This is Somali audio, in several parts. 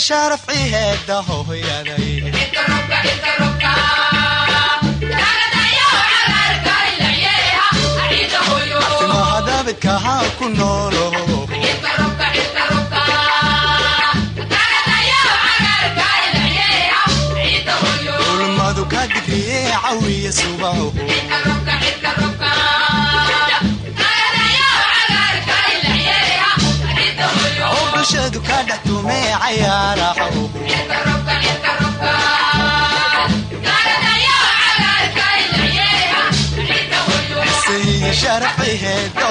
sharafciheeda hooyaday mahadabidkahaa ku noolo ka dhextume cayaaraho sharafciheeda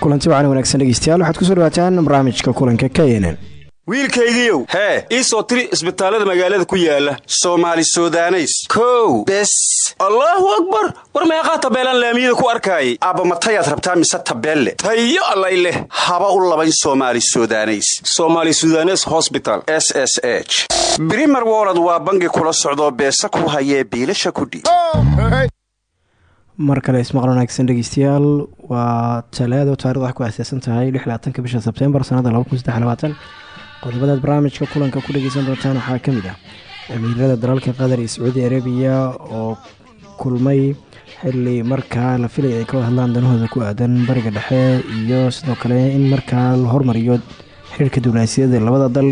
kulanti wacan wanaagsan dhegeystayaal waxaad ku soo dhawaataan barnaamijka kulanka k n n wiilkaygiiow hee ii soo tiri isbitaallada magaalada ku yaalla soomaali sudaneys. Kow. Bes. Allaahu akbar. War meeqaa tabeelaan laamiyada ku arkaayay. Aabba matayaad rabtaa mise tabeelle? Tayo allay leh. Haba u labayn soomaali sudaneys. Somaali sudanes hosbital s s h. Brimer wolod waa bangi kula socdoo beesa ku hayee biilasha kudhiib mar kale ismaqal wanaagsan dhegeystayaal waa talaado taarikhda waxay ku aaseysan tahay lixlaatanka bisha sebtembar sanada qodobadaad barnaamijka kulanka ku dhageysan doontaan waxaa ka mid ah amiirada dalalka qatar iyo sacuudi arabiya oo kulmay xili markaa la filaya ay ka wada hadlaan danahooda ku aadan bariga dhexe iyo sidoo kale in markaa la hormariyo xiriirka diblomaasiyada labada dal.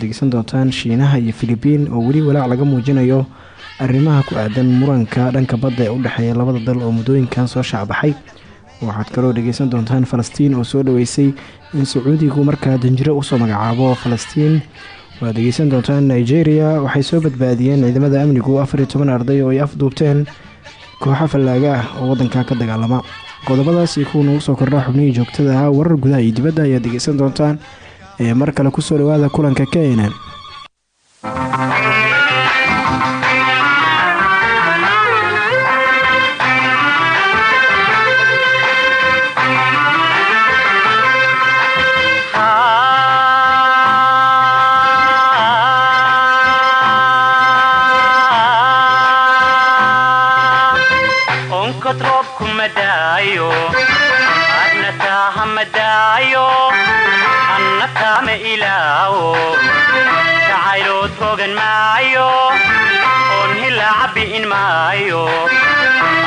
Degeysan doontaan shiinaha iyo filibiin oo weli walaac laga muujinayo arrimaha ku aadan muranka dhanka badda ee u dhexeeya labada dal oo muddooyinkan soo shaacbaxay waxaad kaloo dhegeysan doontaan falastiin oo soo dhaweysay in sacuudigu markaa danjiro u soo magacaabo falastiin. Waad dhegeysan doontaan nigeria waxay soo badbaadiyeen ciidamada amnigu afar iyo toban arday oo ay afduubteen kooxo fallaaga ah oo waddanka ka dagaalama. Qodobadaas iyo kuwa soo kordha xubnihii joogtada ah warar gudaha iyo dibadda ayaad dhegeysan doontaan. Ee mar kale ku soo dhawaada kulanka keenan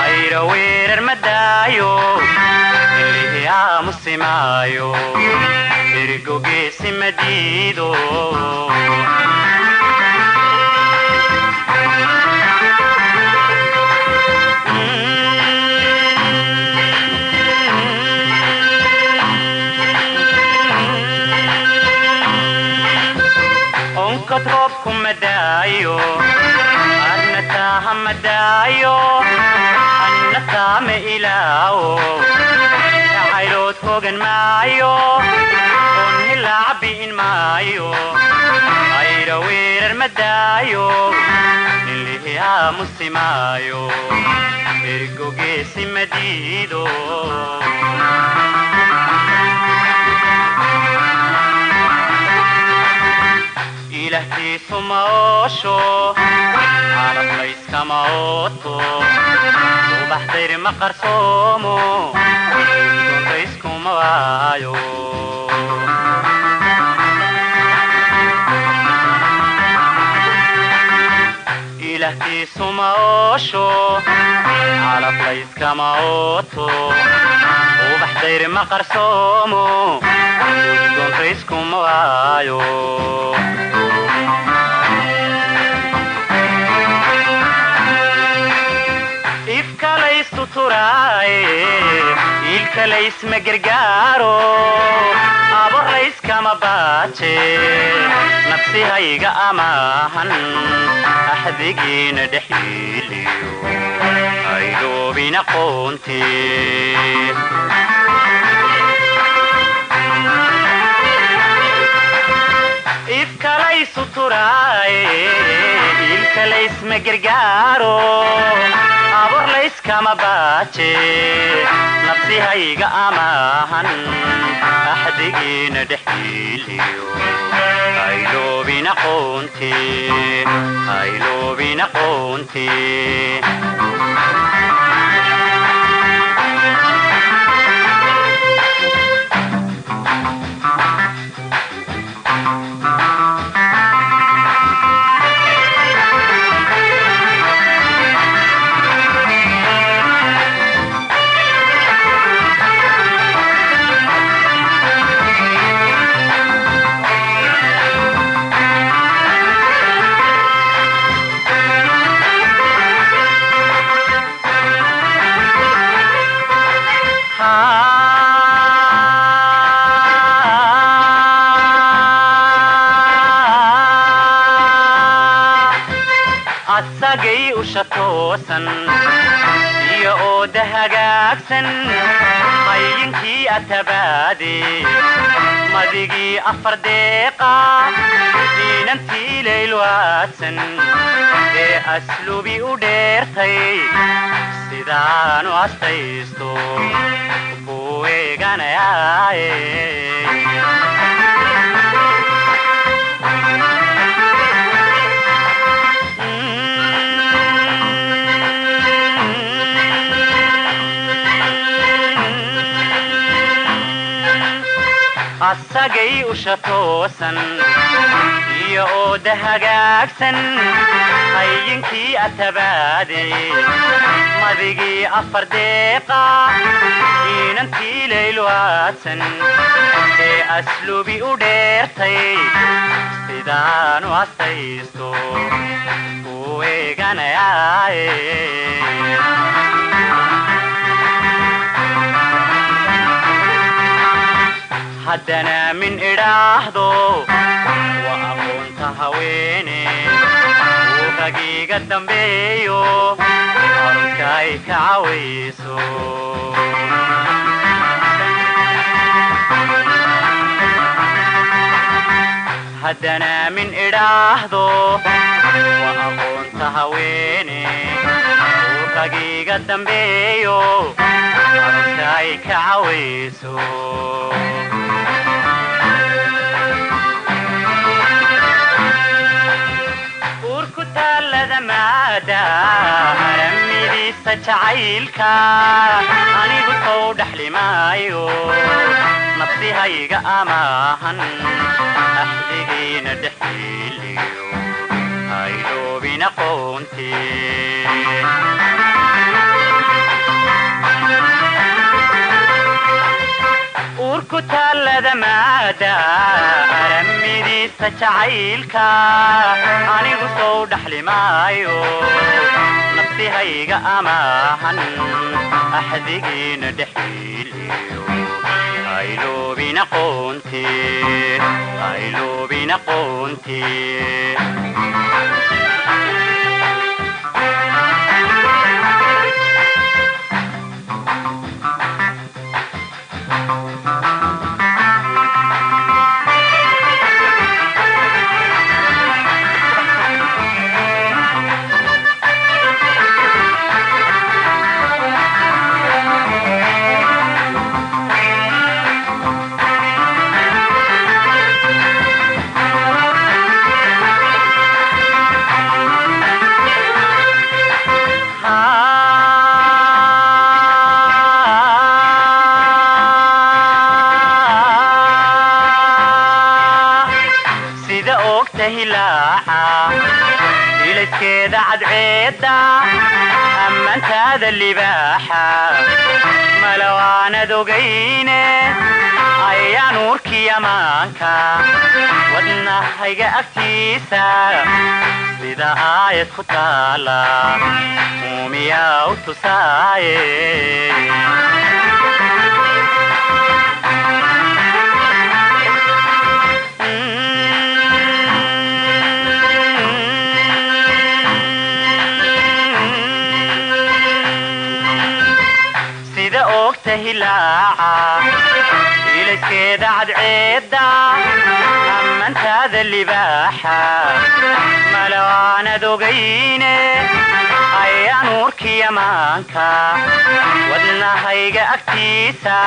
ayra weerar madaayo ilihi aamusi maayo erigogeesi madiido onkod roobku madaayo adna taaha madaayo anna taama ilaawo jacaylood hogan maayo oon hilaa cabbi'in maayo ayra weerar madaayo nilihi aamusi maayo erigogeesi madiido ilahtiisu ma oosho carab layskama ooto subaxdayr ma qarsoomo duntayskuma waayo ilahtiisu ma oosho calab layskama ooto subaxdayr ma qarsoomo duntayskuma waayo ifkalaystu turaaye iilkalaysma gargaaro aborlayskama baaje nafsihayga amaahan axdigiina dhexiiliyo aydoobi hayloobin aqoontii ifkalaysu turaaye ilkalaysma gargaaro abor layskama baaje nabsihayga amaahan axdigiina dhexdiiliyo hayloobin aqoontii hayloobin asagay usha toosan iyo ooda hagaagsan hayinkii atabaade madigii afar deeqa diinantii laylwaadsan ee aslubi u dheertay sidaanu astaysto buu eeganayaaye asagay usha toosan iyo ooda hagaagsan hayinkii atabaade madigii afar deeqa diinantii laylwaadsan ee aslubi u dheertay. Sidaanu astaysto uu eeganayaaye haddana min idhaahdo. Waa aqoonta haweene uu ragiiga dambeeyo aruska ay ka cawayso. Haddana min idhaahdo waa aqoonta haweene uu ragiiga dambeeyo aruska ay ka cawayso taallada maada haramidiisa jacaylka anigu sow dhaxlimaayo nafsihayga amaahan axdigiina dhexiliyo hayloobin aqoontii uurku taallada maada aramidiisa jacaylka anigu sow dhaxlimaayo nafsihayga amaahan axdigiina dhexiliyo hayloobin aqoontii hayloobin aqoontii cadceedda ammaantaada libaaxa malawaanad ogayne ayaan uurkii ammaanka wadnahayga agtiisa sida aayad ku taala uumiyaa u tusaaye oogta hilaaca ilaskeeda cadceedda ammantaada libaaxa malawaanad ogayne ayaan uurkiya maanka wadnahayga agtiisa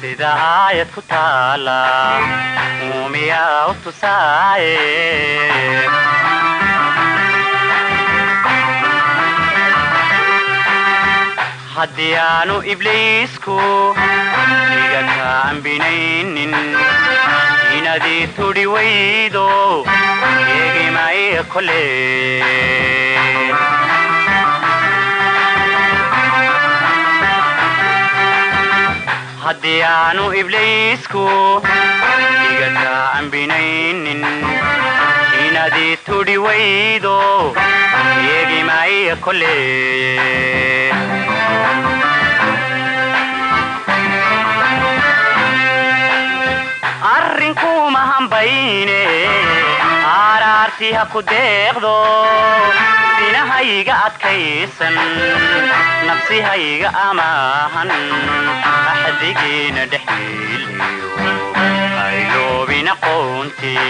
sida aayad ku taala uumiyaa u tusaaye haddii aanu ibliisku iga kaambinaynin inadii tudhi waydo eegimay kole haddii aanu ibliisku iga kaambinaynin inadii tudhi waydo eegimay kole arrinkuma hambayne aaraartii ha ku deeqdo sinahayga adkaysan nafsihayga amaahan axdigiina dhexiliyo hayloobin aqoontii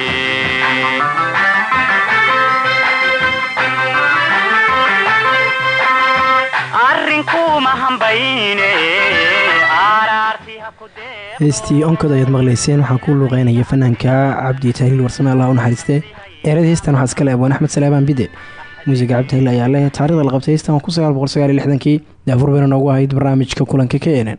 arrinkuma hambayne heestii onkod ayaad maqlayseen waxaa ku luuqeynaya fanaanka cabdi tahliil warsame allah u naxariiste. Eerada heestan waxaa iskale abwaan axmed salaabaan bide muusiga cabdi tahliil ayaa leh taarikhda la qabtay heestan kun sagaal boqol sagaal iyo lixdankii. Daafur bayna noogu ahayd barnaamijka kulanka k n n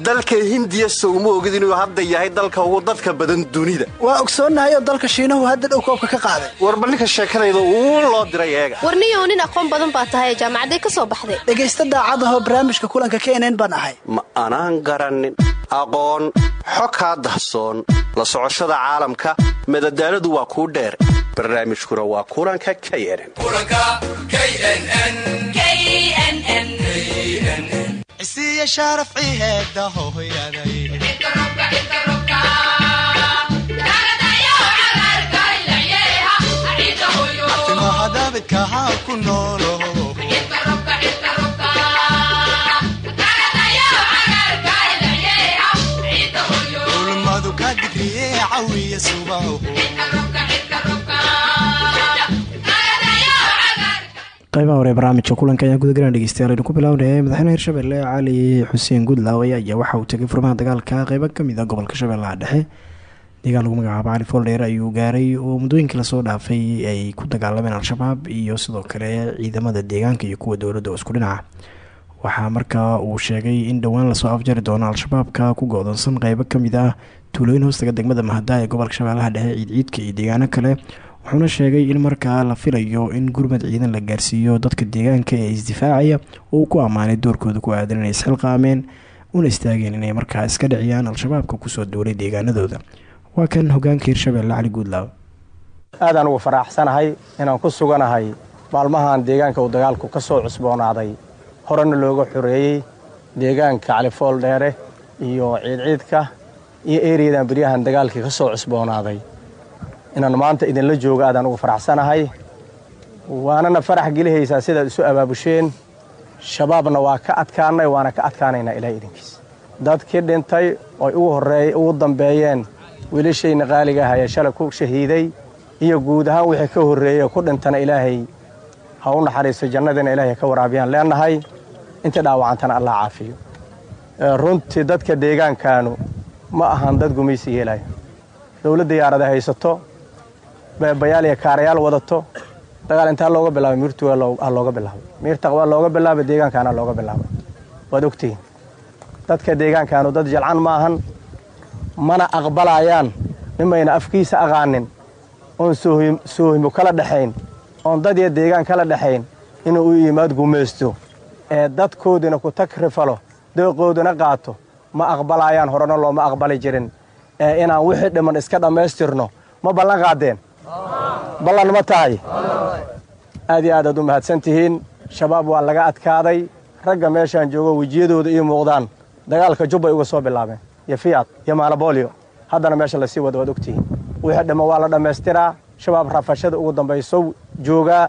dalka hindiya sowma ogid inuu hadda yahay dalka ugu dadka badan dunida. Waa ogsoonnahay oo dalka shiinahu hadda dhow koobka ka qaaday. Warba ninka sheekadayda uu loo diray eega. Warniyow nin aqoon badan baa tahay jaamacaday ka soo baxday. Dhegaysta daacadahoo barnaamijka kulanka k n n baan ahay. Ma anaan garannin aqoon xo kaa dahsoon. La socoshada caalamka madadaaladu waa kuu dheer. Barnaamijkuna waa kulanka k isiya sharaf ciheeda hooyaday timaha daabidkaha ku noolo ulmadu ka digriye cawiya subaho qaybaha hore barnaamijka kulanka ayaa gudagalan dhegeystayaal aynu ku bilaabnay madaxweyne hirshabelle cali xuseen gudlaawe ayaa waxa uu tegay furmaha dagaalka qeybo ka mid a gobolka shabeellaha dhexe. Deegaan lagu magacaabo cali fooldheer ayuu gaaray oo muddooyinkii la soo dhaafay ay ku dagaalameen al-shabaab iyo sidoo kale ciidamada deegaanka iyo kuwa dowladda oo isku dhinaca. Waxaa markaa uu sheegay in dhowaan la soo afjari doono al-shabaabka ku go-doonsan qeybo ka mid ah tuulooyin hoostaga degmada mahada ee gobolka shabeellaha dhexe ciidciidka iyo deegaano kale wuxuuna sheegay in markaa la filayo in gurmad ciidan la gaarsiiyo dadka deegaanka ee isdifaacaya uu ku ammaanay doorkooda ku aadan inay isxilqaameen una istaageen inay markaa iska dhiciyaan al-shabaabka ku soo duulay deegaanadooda. Waa kan hogaanka hirshabelle cali guudlaaw. Aadaan ugu faraxsanahay inaan ku suganahay maalmahan deegaanka uu dagaalku ka soo cusboonaaday. Horena looga xoreeyey deegaanka califool dheere iyo ciidciidka iyo ereyadan beryahan dagaalkii ka soo cusboonaaday inaan maanta idinla joogo aadaan ugu faraxsanahay. Waanana farax gelihaysaa sidaad isu abaabusheen shabaabna waa ka adkaanay waana ka adkaanaynaa ilaah idinkiis. Dadkii dhintay oy ugu dambeeyeen wiilashayna qaaliga ah ee shalay ku shahiiday iyo guud ahaan wixii ka horreeyey ku dhintana ilaahay ha u naxariisto jannadiina ilaahay ka waraabiyaan leenahay. Intii dhaawacantana allah caafiyo. Runtii dadka deegaankaanu ma ahan dad gumaysi yeelaya. Dowladda yaarada haysato beebayaal iyo kaarayaal wadato. Dagaal intaa looga bilaabay miirtu aa looga bilaabay. Miirta waa looga bilaabay deegaankaana looga bilaabay. Waad ogtihiin dadka deegaankaanu dad jalcan ma ahan mana aqbalayaan nimayna afkiisa aqaanin oon soohimo kala dhexayn oon dad iyo deegaan kala dhexayn inuu u yimaad gumaysto. Ee dadkoodina ku tagrifalo deeqoodina qaato ma aqbalayaan horena looma aqbali jirin. Ee inaan wixii dhiman iska dhammaystirno ma ballan qaadeen ballan ma tahay. Aad iyo aad aad u mahadsan tihiin shabaab waa laga adkaaday. Ragga meeshaan joogo wejiyadooda ii muuqdaan. Dagaalka jubbay uga soo bilaabeen. Iyo fiyaad iyo maalaboolio haddana meesha la sii wada waad ogtihiin. Wixii dhimo waa la dhammaystiraa shabaab rafashada ugu dambayso joogaa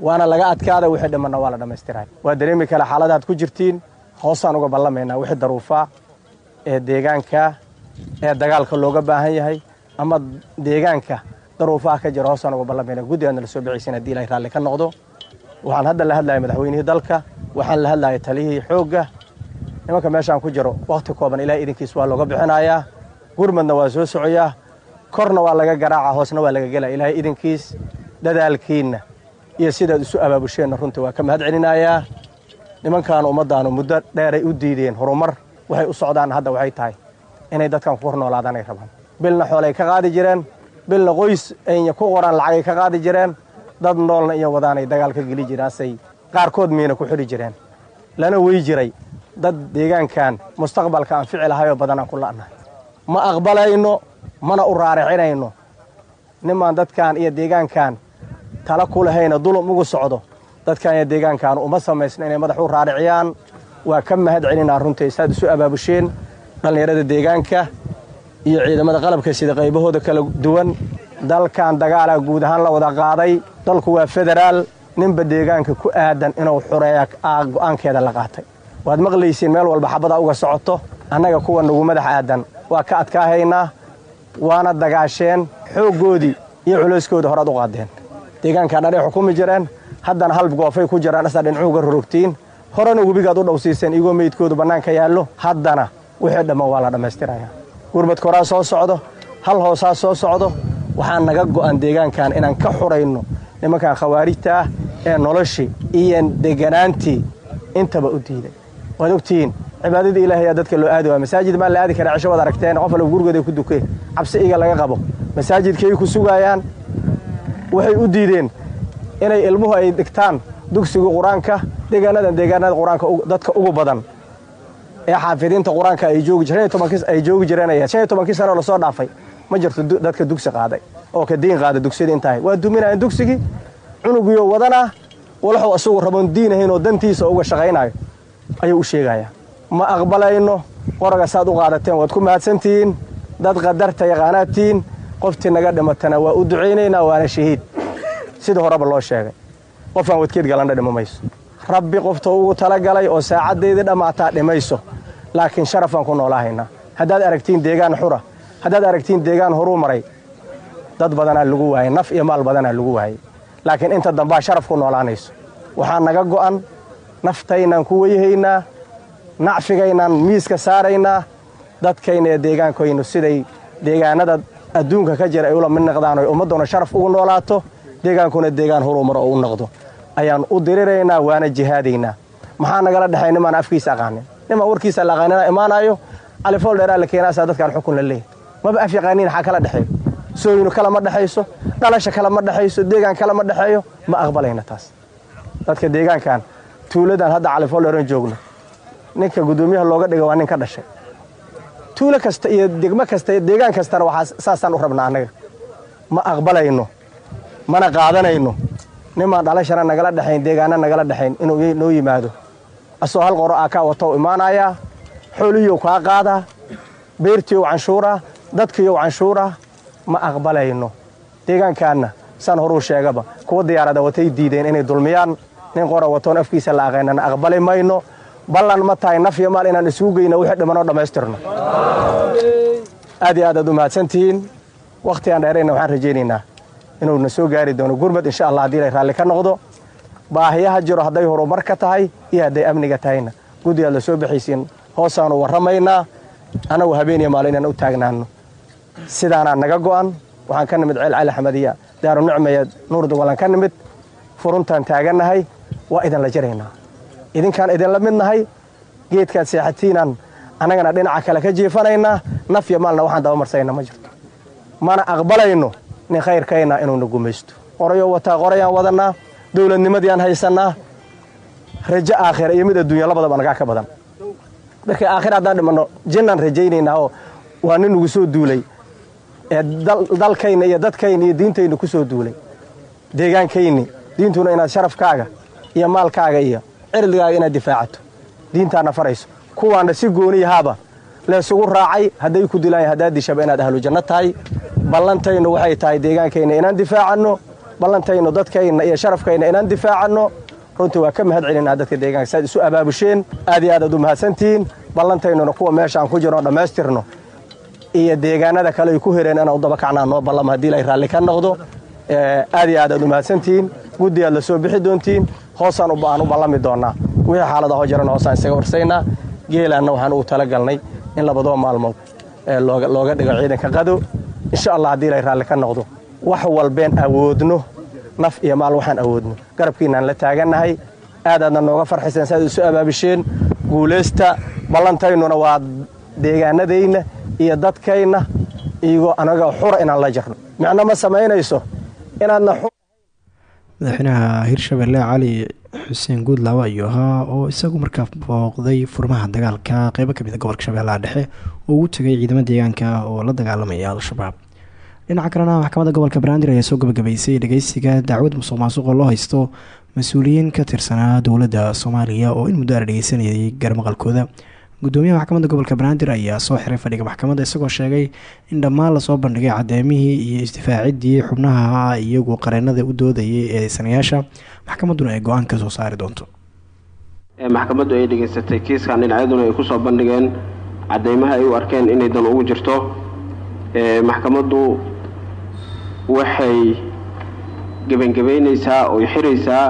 waana laga adkaaday wixii dhimanna waa la dhammaystiraa waa dareemi kale xaaladaad ku jirtiin. Hoosaan uga ballamaynaa wixii daruufaa ee deegaanka ee dagaalka looga baahan yahay. Ama deegaanka daruufaha ka jira hoosaan uga ballamaynaa guddi aadna la soo ilahay raalli ka noqdo. Waxaan hadda la hadlayay madaxweynihii dalka waxaan la hadlayay taliyihii xoogga. Nimanka meeshaan ku jiro wakhti kooban ilahay idinkiis waa looga bixinayaa gurmadna waa soo socoyaa korna waa laga garaaca hoosna waa laga gelaya ilaahay idinkiis dadaalkiinna iyo sidaad isu abaabusheenna runtii waa ka mahad celinayaa nimankaanu ummaddaanu muddo dheeray u diideen horumar. Waxay u socdaan hadda waxay tahay inay dadkan ku kor noolaadanay rabaan. Bilna xoolay ka qaadi jireen bilna qoys aynya ku qoraan lacagay ka qaadi jireen dad noolna iyo wadaanay dagaal ka geli jiraasay qaarkood miina ku xidhi jireen. Lana wey jiray dad deegaankan mustaqbalka aan fici lahayoo badanaan ku la'nahay. Ma aqbalayno mana u raaricinayno nimaan dadkan iyo deegaankan tala ku lahayna dulum ugu socdo. Dadkan iyo deegaankan uma samaysno inay madax u raariciyaan. Waa ka mahad celinaa runtii saad isu abaabusheen dhallinyarada deegaanka iyo ciidamada qalabka sida qaybahooda kala duwan dalkan dagaalaa guud ahaan la wada qaaday. Dalku waa federaal ninba deegaanka ku aadan inuu xureeya go'aankeeda la qaatay. Waad maqlaysiin meel walba xabada uga socoto annaga kuwa nagu madax aadan. Waa ka adkaahaynaa waana dagaasheen xooggoodii iyo culayskoodii horaad u qaadeen. Deegaankan dhanay xukumi jireen haddana halb goofay ku jiraan asaa dhinacuuga rorogtiin. Horena webigaad u dhowsiiseen igoo meydkoodu bannaanka yaallo haddana wixii dhamman waa la dhammaystirayaa gurmadka horaa soo socdo hal hoosaa soo socdo waxaa naga go'an deegaankan inaan ka xurayno nimankan khawaarijta ah ee noloshii iyo deganaantii intaba u diiday. Waad ogtihiin cibaadadii ilahay ayaa dadka loo aadi waa masaajid maa la aadi karaa cisho waad aragteen qof alba gurigooday ku dukeen cabsi iga laga qabo. Masaajidkay ku sugaayaan waxay u diideen inay ilmuhu ay dhigtaan dugsiga qur'aanka deegaanadan deegaanada qur'aanka dadka ugu badan ee xaafidiinta qur'aanka ay joogi jireen shan iyo tobankii sanoo la soo dhaafay. Ma jirto dadka dugsi qaaday oo ka diin qaada dugsiyada intahay waa duminayan dugsigii cunugiyo wadanaa walaxuu asagu raboon diin ahayn oo dantiisa uga shaqaynayo ayuu u sheegayaa ma aqbalayno qoraga saad u qaadateen waad ku mahadsantihiin dad qadarta yaqaanaadtihiin qoftii naga dhimatana waa u ducaynaynaa waana shahiid. Sida horeba loo sheegay. Qofaan wadkeed galandha dhimo mayso rabbi qofta ugu talagalay oo saacaddeydii dhammaataa dhimayso laakiin sharafaan ku noolaahaynaa haddaad aragtiin deegaan xura haddaad aragtiin deegaan horuu maray dad badanaa lagu waayay naf iyo maal badanaa lagu waayay laakiin inta dambaa sharaf ku noolaanayso. Waxaa naga go'an naftaynaan ku weyhaynaa nacfigaynaan miiska saaraynaa dadkayna iyo deegaankoynu siday deegaanada adduunka ka jira ay ula mid noqdaan oy ummadduna sharaf ugu noolaato deegaankuna deegaan horumar oo u noqdo. Ayaan u diriraynaa waana jihaadaynaa. Maxaa nagala dhexay nimaan afkiisa aqaanin nimaan warkiisa la aqaanina imaanayo califool dheeraa la keenaasaa dadkaan xukun la leeyahy maba af yaqaaniin xaa kala dhexeeyo. Sooyinu kale ma dhexayso dhalasha kale ma dhexayso deegaan kale ma dhexeeyo ma aqbalayna taas. Dadka deegaankan tuuladan hadda califool dheeran joogno. Ninka guddoomiyaha looga dhiga waa nin ka dhashay. Tuulo kasta iyo degmo kasta iyo deegaan kastana waxaa saasaan u rabnaa annaga ma aqbalayno mana qaadanayno. Nimaan dhalashana nagala dhexayn deegaana nagala dhexayn inuu noo yimaado asoo hal qoro aa kaa wata u imaanayaa xoolihiiu kaa qaadaa beertiiu canshuuraa dadkiiu canshuuraa ma aqbalayno. Deegaankaanna saan horuu sheegaba. Kuwa diyaarada watay diideen inay dulmiyaan nin qora watoon afkiisa la aqaynana aqbali mayno. Ballan ma tahay naf iyo maal inaan isugu geyno wixii dhimanoo dhammaystirno aad iyo aad aad u mahadsantihiin wakhti aan dheerayna waxaan rajaynaynaa inuuna soo gaari doono gurmad insha allah haddii lay raalli ka noqdo baahiyaha jiro hadday horumar ka tahay iyo hadday amniga tahayna. Guddigaad la soo baxaysiin hoosaanu warramaynaa. Annagu habeen iyo inaan u taagnaano sidaanaa naga go'an waxaan ka nimid ceel cali daaru nicmaya nuur dugalan ka nimid. Furuntaan taagannahay waa idinla jiraynaa. Idinkaan idinla mid nahay geedkaad seexatiinaan annagana dhinaca kale ka jiifanaynaa. Naf iyo maalna waxaan dabamarsayna ma jirto. Mana aqbalayno nin khayrkayna inuuna gumaysto. Qorayo wataa qorayaan wadannaa dowladnimadiiaan haysannaa. Rajo aakhira iyo mid adduunya labadaba nagaa ka badan. Markii aakhira haddaan dhimanno jinnaan rajaynaynaa oo waa nin ugu soo duulay. Ee dalkayna iyo dadkayna iyo diintayna ku soo duulay. Deegaankayni diintuna inaad sharafkaaga iyo maalkaaga iyo cirdigaaga inaad difaacato. Diintaana farayso. Kuwaana si gooniyahaaba laysugu raacay hadday ku dilaan haddaad dishaba inaad ahlu janno tahay. Ballantaynu waxay tahay deegaankayna inaan difaacanno ballantaynu dadkayna iyo sharafkayna inaan difaacanno runtii waa ka mahad celinaa dadka deegaanka. Saad isu abaabusheen aad iyo aad aad u mahadsantihiin ballantaynuna kuwa meesha aan ku jirno dhammaystirno iyo deegaanada kale ay ku hereen inaan u daba kacnaa noo ballama haddii lay raalli ka noqdo. Aad iyo aad aad u mahadsantihiin guddi aad la soo bixi doontiin. Hoosaan aan u ballami doonnaa. Wixii xaalada hoo jiran hoosaan isaga warsaynaa. Geelaanna waxaan ugu talagalnay in labadoo maalmood looga dhigo ciidanka qado. Insha allah haddii lay raalli ka noqdo wax walbeen awoodno naf iyo maal waxaan awoodno. Garabkiinaan la taagannahay aad aadna nooga farxayseen saaad isu abaabisheen guulaysta ballantaynuna waa deegaanadayna iyo dadkayna iyagoo anaga xura inaan la jirno micno ma samaynayso? Inaadna madaxweynaha hirshabelle cali xuseen guudlaawo ayuu ahaa oo isagu markaa booqday furmaha dagaalka qeybo ka mid a gobolka shabeellaha dhexe oo ugu tegay ciidamo deegaanka oo la dagaalamaya al-shabaab dhinaca kalena maxkamadda gobolka banaadir ayaa soo gabagabeysay. Dhageysiga dacwad musuq maasuq oo loo haysto mas'uuliyiin ka tirsanaa dowladda soomaaliya oo in muddo dhegeysanayay garmaqalkooda. Gudoomiyaha maxkamadda gobolka banaadir ayaa soo xiray fadhiga maxkamadda isagoo sheegay in dhammaan la soo bandhigay cadeemihii iyo isdifaacidii xubnaha iyagu qareenada u doodayay eedeysanayaasha. Maxkamadduna ay go'aan ka soo saari doonto. Maxkamaddu ay dhegeysatay kiiskan dhinacyaduna ay ku soo bandhigeen. Cadeymaha ay u arkeen inay dan ugu jirto. Maxkamaddu waxay gebangebaynaysaa oy xiraysaa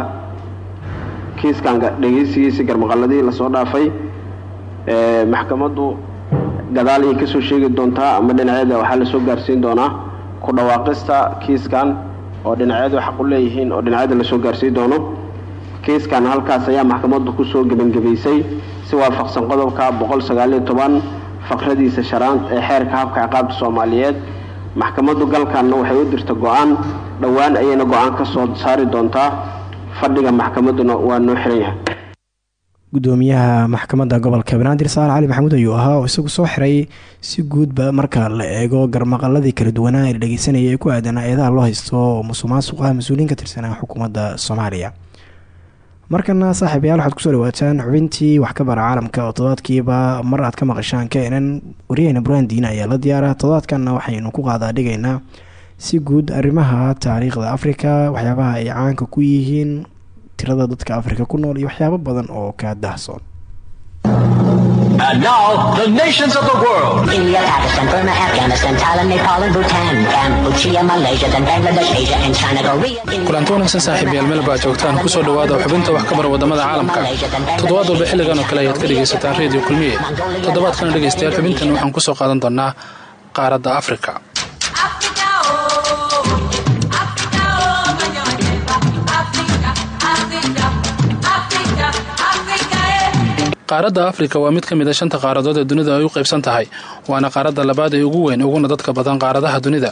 kiiskan dhegeysigiisi garmaqaladii la soo dhaafay. Maxkamaddu gadaal ayay ka soo sheegi doontaa ama dhinacyada waxaa la soo gaarsiin doonaa ku dhawaaqista kiiskan oo dhinacyadu xaq u leeyihiin oo dhinacyada la soo gaarsiin doono. Kiiskan halkaas ayaa maxkamaddu ku soo gebangebaysay si waafaqsan qodobka boqol sagaaliyo toban faqradiisa sharaant ee xeerka habka ciqaabta soomaaliyeed maxkamaddu galkanna waxay u dirta go'aan dhowaan ayayna go'aan ka soo saari doontaa. Fadhiga maxkamadduna waa noo xiran yahay. Gudoomiyaha maxkamadda gobolka banaadir saal cali maxamuud ayuu ahaa oo isagu soo xiray si guudba marka la eego garmaqaladii kala duwanaa ee la ee ku aadan eedaha loo haysto musuq maasuq ah mas'uuliyiin ka tirsanaa xukuumadda soomaaliya markana saaxiibayaal waxaad ku soo dhawaataan xubintii wax ka bara caalamka oo todobaadkiiba mar aad ka maqashaan keenan wariyaheyna burhandiina ayaa la diyaara todobaadkanna waxaynu ku qaadaa dhigaynaa si guud arrimaha taariikhda afrika waxyaabaha ay caanka ku yihiin tirada dadka afrika ku nool iyo waxyaabo badan oo ka dahsoon And now, the nations of the world. India, Pakistan, Burma, Afghanistan, Thailand, Nepal, and Bhutan, Cambodia, Malaysia, then Bangladesh, Asia, and China, Korea. kulanti wanaagsan saaxiibayaal meel baa joogtaan ku soo dhawaada xubinta wax ka bara waddamada caalamka toddobaad walba xilligan oo kale ayaad ka dhegaysataan reediyo kulmiye toddobaadkana dhegaystayaal xubintan waxaan ku soo qaadan doonaa qaaradda afrika qaaradda afrika waa mid ka mid a shanta qaaradood ee dunida ay u qaybsan tahay waana qaaradda labaad ee ugu weyn uguna dadka badan qaaradaha dunida.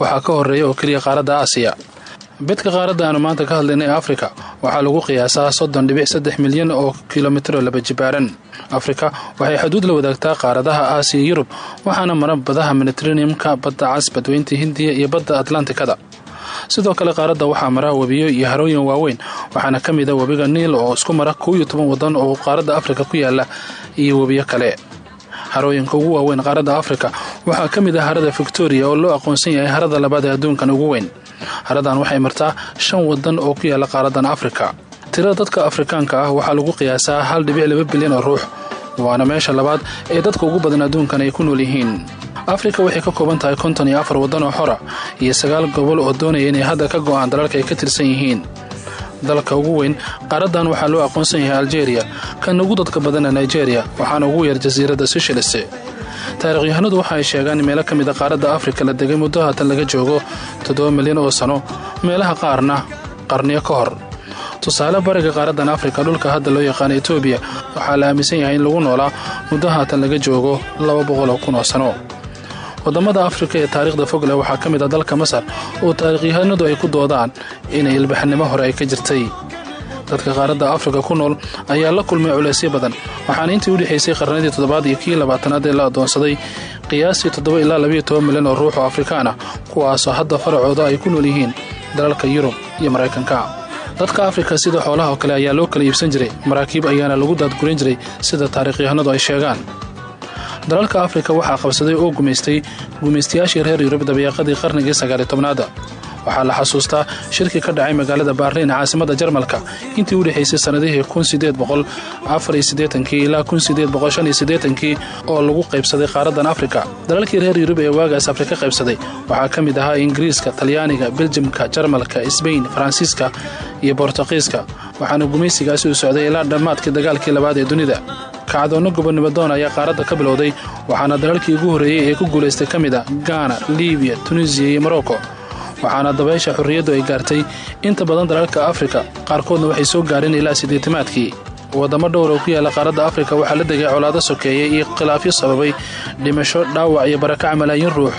Waxaa ka horreeya oo keliya qaaradda aasiya. Bedka qaaradda aanu maanta ka hadlaynay ee afrika waxaa lagu qiyaasaa soddon dhibic saddex milyan oo kilomitro laba jibaaran. Afrika waxay xuduud la wadaagtaa qaaradaha aasiya yurub waxaana mara badaha mediteraneumka badda cas badweynta hindiya iyo badda atlantikada sidoo kale qaaradda waxaa mara webiyo iyo harooyin waaweyn waxaana ka mid a webiga niil oo isku mara kow iyo toban wadan oo qaaradda afrika ku yaalla iyo webiyo kale. Harooyinka ugu waaweyn qaaradda afrika waxaa ka mid ah harada victoria oo loo aqoonsan yahay harada labaad ee adduunkan ugu weyn. Haradan waxay martaa shan wadan oo ku yaalla qaaradan afrika. Tirada dadka afrikaanka ah waxaa lagu qiyaasaa hal dhibic laba bilyan oo ruux waana meesha labaad ee dadka ugu badan adduunkan ay ku nool yihiin afrika waxay ka kooban tahay konton iyo afar waddan oo xora iyo sagaal gobol oo doonaya inay hadda ka go'aan dalalka ay ka tirsan yihiin. Dalka ugu weyn qaaraddan waxaa loo aqoonsan yahay aljeeriya kan ugu dadka badana nigeria waxaana ugu yar jasiiradda sishilis taarikhyahanadu waxa ay sheegaan meelo ka mid a qaaradda afrika la degay muddo haatan laga joogo toddoba milyan oo sano meelaha qaarna qarniyo ka hor. Tusaale bariga qaaraddan afrika dhulka hadda loo yaqaano etoobiya waxaa la aaminsan yahay in lagu noolaa muddo haatan laga joogo laba boqol oo kun oo sano waddamada afrika ee taariikhda fog leh waxaa ka mid ah dalka masar oo taarikhyahanadu ay ku doodaan inay ilbaxnimo hore ay ka jirtay. Dadka qaaradda afrika ku nool ayaa la kulmay culeysyo badan waxaana intii u dhexaysay qarnadii toddobaad iyo kii labaatanaad ee la adoonsaday qiyaastii toddoba ilaa labayo toban milyan oo ruux oo afrikaan ah kuwaasoo hadda faracooda ay ku nool yihiin dalalka yurub iyo maraykanka. Dadka afrika sida xoolaha oo kale ayaa loo kala iibsan jiray maraakiib ayaana lagu daadgurin jiray sida taariikhyahanadu ay sheegaan dalalka afrika waxaa qabsaday oo gumaystay gumaystayaashii reer yurub dabeeqadii qarnigii sagaaliy tobnaada waxaa la xasuustaa shirki ka dhacay magaalada baarliin caasimada jarmalka. Intii u dhexaysay sannadihii ilaa oo lagu qaybsaday qaaradan afrika. Dalalkii reer yurub ee waagaas afrika qaybsaday waxaa ka mid ahaa ingiriiska talyaaniga beljimka jarmalka sbain faransiiska iyo bortuqiiska waxaana gumaysigaasi u socday ilaa dhammaadkii dagaalkii labaad ee dunida kacdoonno gobonimadoon ayaa qaaradda ka bilowday waxaana dalalkii ugu horreeyey ee ku guulaystay ka mid a gaana libiya tunisiya iyo morocco. Waxaana dabaysha xorriyaddu ay gaartay inta badan dalalka afrika qaarkoodna waxay soo gaareen ilaa siddeetimaadkii waddamo dhowr oo ku yaalla qaaradda afrika waxaa la degay colaado sokeeyey iyo khilaafyo sababay dhimasho dhaawac iyo barakac malaayiin ruux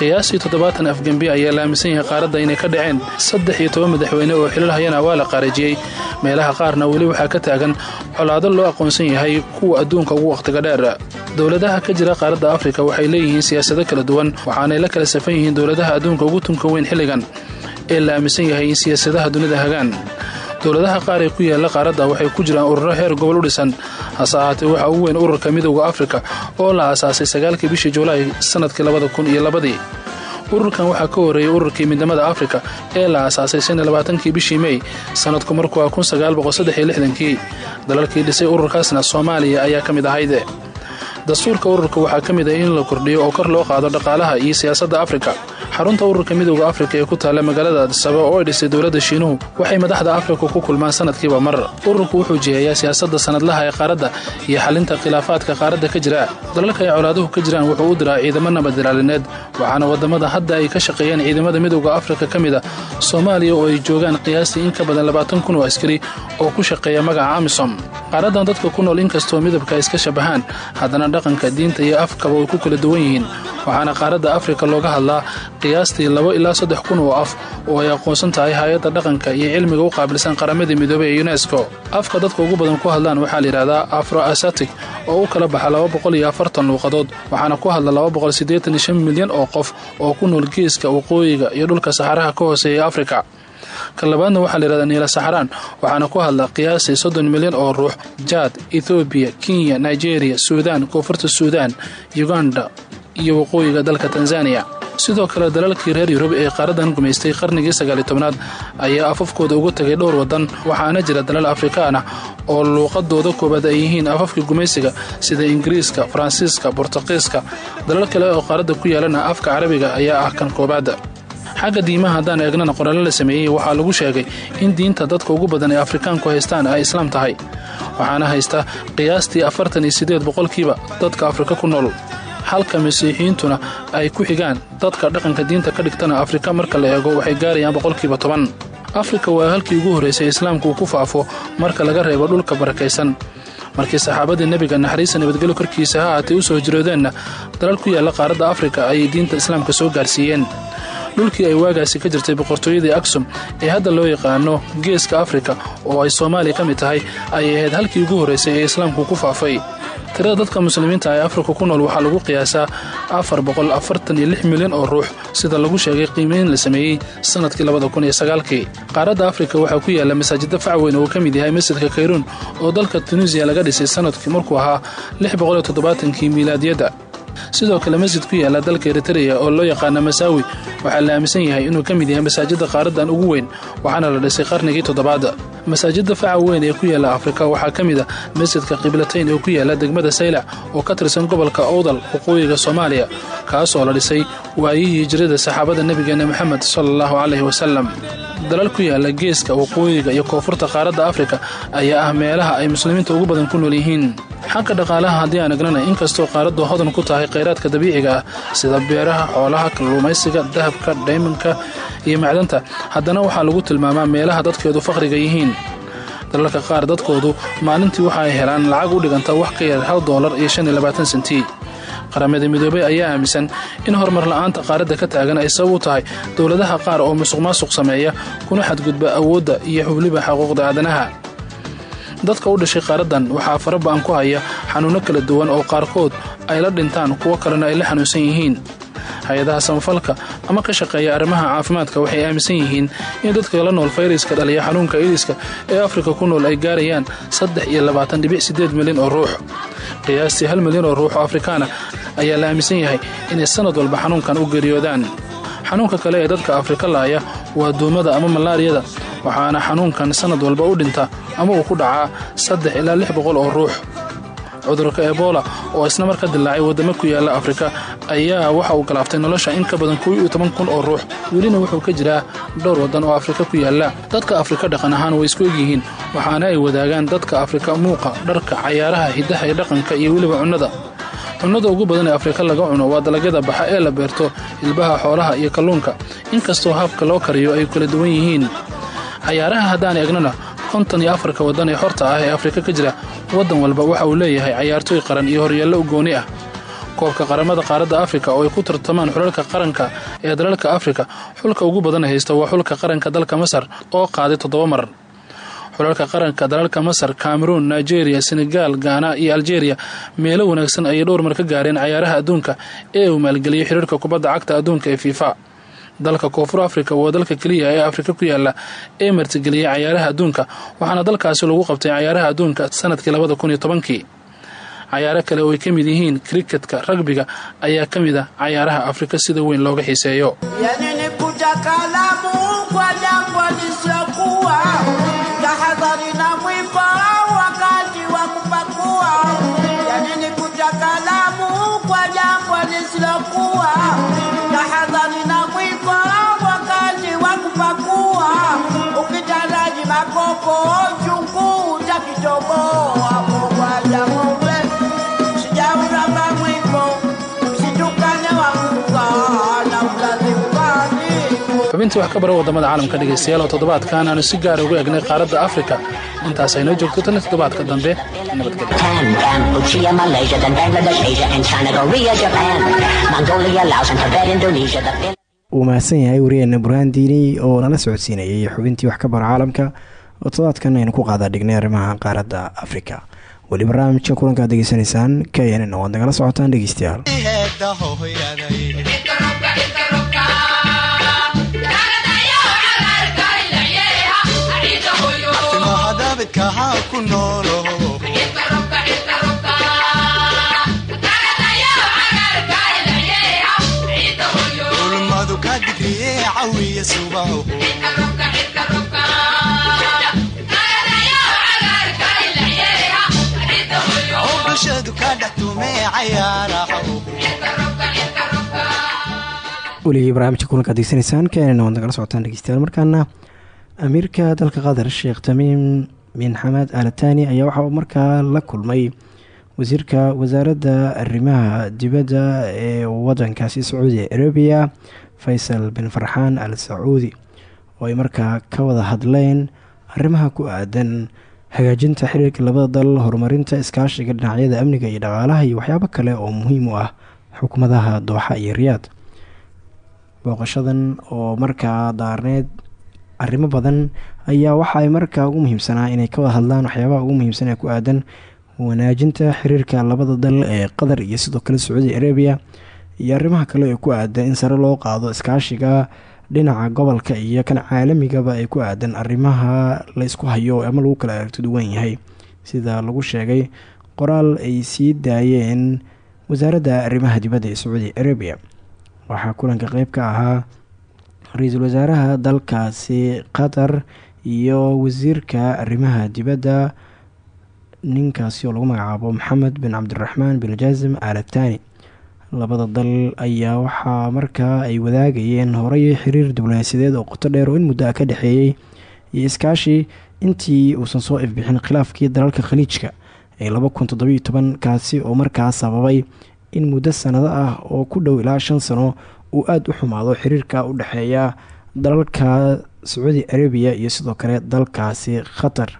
qiyaastii toddobaatan afgembi ayaa la aaminsan yahay qaaradda inay ka dhaceen saddex iyo toban madaxweyne oo xilal hayana waa la qaarajiyey. Meelaha qaarna weli waxaa ka taagan colaado loo aqoonsan yahay kuwa adduunka ugu wakhtiga dheer. Dowladaha ka jira qaaradda afrika waxay leeyihiin siyaasado kala duwan waxaanay la kala safan yihiin dowladaha adduunka ugu tunka weyn xilligan ee la aaminsan yahay in siyaasadaha dunida hagaan dowladaha qaar ee ku yaalla qaaradda waxay ku jiraan ururo heer gobol u dhisan. Hase ahaatee waxaa ugu weyn ururka midowda afrika oo la aasaasay sagaalkii bishii julaay sannadkii labada kun iyo labadii. Ururkan waxaa ka horreeyey ururkii midnimada afrika ee la aasaasay shan iyo labaatankii bishii mey sannadku markuu ah kun sagaal lixdankii. Dalalkii dhisay ururkaasna soomaaliya ayaa ka mid ahayd dastuurka ururka waxaa ka mid ah in la kordhiyo oo kor loo qaado dhaqaalaha iyo siyaasadda afrika xarunta ururka midowda afrika ee ku taalla magaalada adisaba oo ay dhisay dowladda shiinuhu waxay madaxda afrika ku kulmaan sanadkiiba mar. Ururku wuxuu jiheeyaa siyaasadda sanadlaha ee qaaradda iyo xalinta khilaafaadka qaaradda ka jira. Dalalka ay colaaduhu ka jiraan wuxuu u diraa ciidamo nabadiraalineed waxaana waddamada hadda ay ka shaqeeyaan ciidamada midowda afrika ka mid a soomaaliya oo ay joogaan qiyaastii in ka badan labaatan kun oo askari oo ku shaqeeya magaca amisom. Qaaraddan dadka ku nool inkastoo midabka iska shabahaan haddana dhaqanka diinta iyo afkaba way ku kala duwan yihiin waxaana qaaradda afrika looga hadlaa qiyaastii labo ilaa saddex kun oo af oo ay aqoonsan tahay hay'adda dhaqanka iyo cilmiga u qaabilsan qaramada midoobey ee yunesko afka dadka ugu badan ku hadlaan waxaa layidhahdaa afro asatic oo u kala baxa laba boqol iyo waxaana ku hadla laba boqol siddeetan iyo shan milyan oo qof oo ku nool geeska waqooyiga iyo dhulka saxaraha ka hooseeya afrika. Ka labaadna waxaa layidhahdaa niila saxraan waxaana ku hadla qiyaastii soddon milyan oo ruux jaad ethoobiya kenya nigeria suudaan koonfurta suudaan uganda iyo waqooyiga dalka tanzaniya sidoo kale dalalkii reer yurub ee qaaradan gumaystay qarnigii sagaaliy tobnaad ayaa afafkooda ugu tagay dhowr waddan waxaana jira dalal afrikaan ah oo luuqadooda koobaad ay yihiin afafkii gumaysiga sida ingiriiska faransiiska bortuqiiska dalal kale oo qaaradda ku yaalana afka carabiga ayaa ah kan koobaadda xagga diimaha haddaan eegnana qoraallo la sameeyey waxaa lagu sheegay in diinta dadka ugu badan ee afrikaanku haystaan ay islaam tahay waxaana haysta qiyaastii afartan iyo siddeed boqolkiiba dadka afrika ku nool halka masiixiyiintuna ay ku xigaan. Dadka dhaqanka diinta ka dhigtana afrika marka la eego waxay gaarayaan boqolkiiba toban. Afrika waa halkii ugu horraysay islaamku ku faafo marka laga reebo dhulka barakaysan. Markii saxaabadii nebiga naxariista nabadgelyo korkiisa ha ahaatay u soo hijroodeenna dalal ku yaalla qaaradda afrika ayay diinta islaamka soo gaarsiiyeen. Dhulkii ay waagaasi ka jirtay boqortooyadii aksum ee hadda loo yaqaano geeska afrika oo ay soomaaliya ka mid tahay ayay ahayd halkii ugu horraysay ee islaamku ku faafay tirada dadka muslimiinta ee afrika ku nool waxaa lagu qiyaasaa afar boqol afartan iyo lix milyan oo ruux sida lagu sheegay qiimeyn la sameeyey sannadkii labada kun iyo sagaalkii. Qaaradda afrika waxaa ku yaalla masaajida facweyn oo ka mid yahay masjidka kayruun oo dalka tunisiya laga dhisay sannadkii markuu ahaa lix boqol iyo toddobaatankii miilaadiyadda sidoo kale masjid ku yaalla dalka eritreya oo loo yaqaana masaawi waxaa la aaminsan yahay inuu ka mid yahay masaajidda qaaraddan ugu weyn waxaana la dhisay qarnigii toddobaad masaajidda faca weyn ee ku yaalla afrika. Waxaa ka mid a masjidka qiblatayn oo ku yaalla degmada saylac oo ka tirsan gobolka owdal waqooyiga soomaaliya kaas oo la dhisay waayihii hijrada saxaabada nebigeena moxamed sala allahu caleyhi wasalam dalal ku yaalla geeska waqooyiga iyo koonfurta qaaradda afrika ayaa ah meelaha ay muslimiinta ugu badan ku nool yihiin. Xagga dhaqaalaha haddii aan egnana inkastoo qaaraddu hodan ku tahay khayraadka dabiiciga ah sida beeraha xoolaha kalluumaysiga dahabka dhaymanka iyo macdanta. Haddana waxaa lagu tilmaamaa meelaha dadkeedu faqriga yihiin. Dalalka qaar dadkoodu maalintii waxa ay helaan lacag u dhiganta wax ka yar hal doolar iyo shan iyo labaatan senti qaramada midoobey ayaa aaminsan in horumar la'aanta qaaradda ka taagan ay sabab u tahay dowladaha qaar oo musuq maasuq sameeya kuna xadgudba awoodda iyo xubliba xuquuqda aadanaha. Dadka u dhashay qaaraddan waxaa fara ba'an ku haya xanuunno kala duwan oo qaarkood ay la dhintaan kuwo kalena ay la xanuunsan yihiin hay'adaha samafalka ama ka shaqeeya arrimaha caafimaadka waxay aaminsan yihiin in dadka la nool fayraska dhaliya xanuunka idiska ee afrika ku nool ay gaarayaan saddex iyo labaatan dhibic sideed milyan oo ruux. Qiyaastii hal milyan oo ruux afrikaana ayaa la aaminsan yahay inay sanad walba xanuunkan u geeriyoodaan. Xanuunka kale ee dadka afrika laaya waa duumada ama malaariyada waxaana xanuunkan sanad walba u dhinta ama uu ku dhacaa saddex ilaa lix boqol oo ruux cudurka ebola oo isna marka dilaacay waddamo ku yaalla afrika ayaa waxa uu galaaftay nolosha in ka badan kow iyo toban kun oo ruux. Welina wuxuu ka jiraa dhowr waddan oo afrika ku yaalla dadka afrika dhaqan ahaan way isku egyihiin waxaana ay wadaagaan dadka afrika muuqa dharka cayaaraha hiddaha iyo dhaqanka iyo weliba cunnada. Cunnada ugu badan ee afrika laga cuno waa dalagyada baxa ee la beerto hilbaha xoolaha iyo kalluunka. Inkastoo habka loo kariyo ay kala duwan yihiin. Cayaaraha haddaan eegnana konton iyo afarka waddan ee horta ah ee afrika ka jira waddan walba waxa uu leeyahay cayaartooy qaran iyo horyaallo gooni ah. Koobka qaramada qaaradda afrika oo ay ku tartamaan xulalka qaranka ee dalalka afrika xulka ugu badan haysta waa xulka qaranka dalka masar oo qaaday toddoba mar xulalka qaranka dalalka masar cameroon nigeria senegal gaana iyo algeria meelo wanaagsan ayay dhowr mar ka gaareen cayaaraha adduunka ee uu maalgeliyey xiriirka kubadda cagta adduunka ee fifa dalka koonfur afrika waa dalka keliya ee afrika ku yaalla ee martigeliyey cayaaraha adduunka waxaana dalkaasi lagu qabtay cayaaraha adduunka sannadkii labada kun iyo cayaaro kale oo ay ka mid yihiin kriketka ragbiga ayaa ka mid ah cayaaraha afrika sida weyn looga xiiseeyo xubintii wax ka bara waddamada caalamka dhegaystayaal oo toddobaadkan aanu si gaara ugu egnay qaaradda afrika. Intaas aynoo joogto tan toddobaadka dambe. Cambodia, Malaysia, then Bangladesh, Asia, and China, Korea, Japan, Mongolia, Laos, and Tibet, Indonesia, the Philippines. uu mahadsan yahay wariyeena burhaan diini oo nala socodsiinayay xubintii wax ka bara caalamka oo toddobaadkan aynu ku qaadaa dhignay arrimaha qaaradda afrika. Weli barnaamijka kulanka ad degeysanaysaan waad nagala socotaan dhegeystayaal timahadabidkaha ku noolo ulmadu barnaamijka kulanka ad degeysanaysaan knn waad nagala socotaan dhegeystayaal markaana amiirka dalka qatar sheekh tamiim bin xamaad alatani ayaa waxa uu markaa la kulmay wasiirka wasaaradda arrimaha dibadda ee wadankaasi sacuudi arabiya faysal bin farxaan al sacuudi oo ay markaa ka wada hadleen arrimaha ku aadan hagaajinta xiriirka labada dal horumarinta iskaashiga dhinacyada amniga iyo dhaqaalaha iyo waxyaabo kale oo muhiim u ah xukuumadaha dooxa iyo riyaad booqashadan oo markaa daarneed arrimo badan ayaa waxa ay markaa ugu muhiimsanaa inay ka hadlaan waxyaabaha ugu muhiimsan ee ku aadan wanaajinta xiriirka labada dal ee qatar iyo sidoo kale sacuudi arabiya iyo arrimaha kale ee ku aadan in sare loo qaado iskaashiga dhinaca gobolka iyo kan caalamigaba ee ku aadan arrimaha la isku hayo ama lagu kala aragti duwan yahay. Sida lagu sheegay qoraal ay sii daayeen wasaaradda arrimaha dibadda ee sacuudi arabiya. Waxaa kulanka qeyb ka ahaa ra'iisul wasaaraha dalkaasi qatar iyo wasiirka arrimaha dibadda ninkaasi oo lagu magacaabo maxamed bin cabdiraxmaan bin jaazim alatani. Labada dal ayaa waxaa markaa ay wadaagayeen horey xiriir diblomaasiyadeed oo qoto dheer oo in muddo ah ka dhexeeyey iyo iskaashi intii uusan soo ifbixin khilaafkii dalalka khaliijka ee kaasi oo markaa sababay in muddo sanado ah oo ku dhow ilaa shan sano uu aada u xumaado xiriirka u dhexeeya dalalka sacuudi arabiya iyo sidoo kale dalkaasi qatar.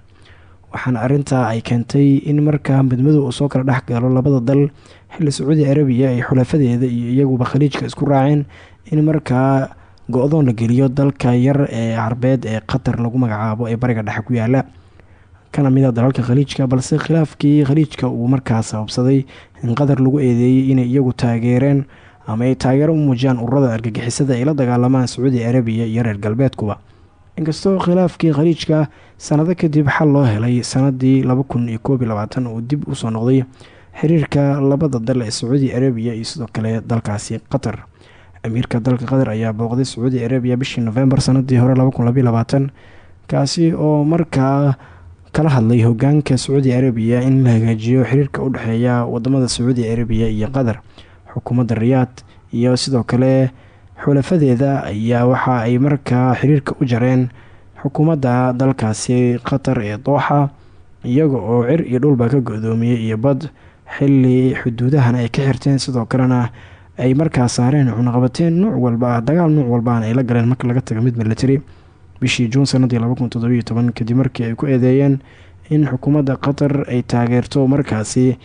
Waxaana arintaa ay keentay in markaa midmadu uu soo kala dhex galo labada dal xilli sacuudi arabiya ay xulafadeeda iyo iyaguba khaliijka isku raaceen in markaa go-doon la geliyo dalka yar ee carbeed ee qatar lagu magacaabo ee bariga dhexe ku yaalla kana mid a dalalka khaliijka balse khilaafkii khaliijka uu markaa sababsaday in qatar lagu eedeeyey inay iyagu taageereen ama ay taageero u muujiyaan ururada argagixisada ay la dagaalamaan sacuudi arabiya iyo reer galbeedkuba inkastoo khilaafkii khaliijka sanado kadib xal loo helay sanadii uu dib u soo noqday xiriirka labada dal ee sacuudi arabiya iyo sidoo kale dalkaasi qatar. Amiirka dalka qatar ayaa booqday sacuudi arabiya bishii novembar sanadii hore kaasi oo markaa kala hadlay hogaanka sacuudi arabiya in la hagaajiyo xiriirka u dhexeeya waddamada sacuudi arabiya iyo qatar xukuumadda riyaad iyo sidoo kale xulafadeeda ayaa waxa ay markaa xiriirka u jareen xukuumadda dalkaasi qatar ee dooxa iyaga oo cir iyo dhulba ka go-doomiyey iyo bad xili xuduudahan ay ka xirteen. Sidoo kalena ay markaa saareen cunaqabateen nuuc walba ah dagaal nuuc walbaana ay la galeen marka laga tago mid military. Bishii juun sanadii kadib markii ay ku eedeeyeen in xukuumadda qatar ay taageerto markaasi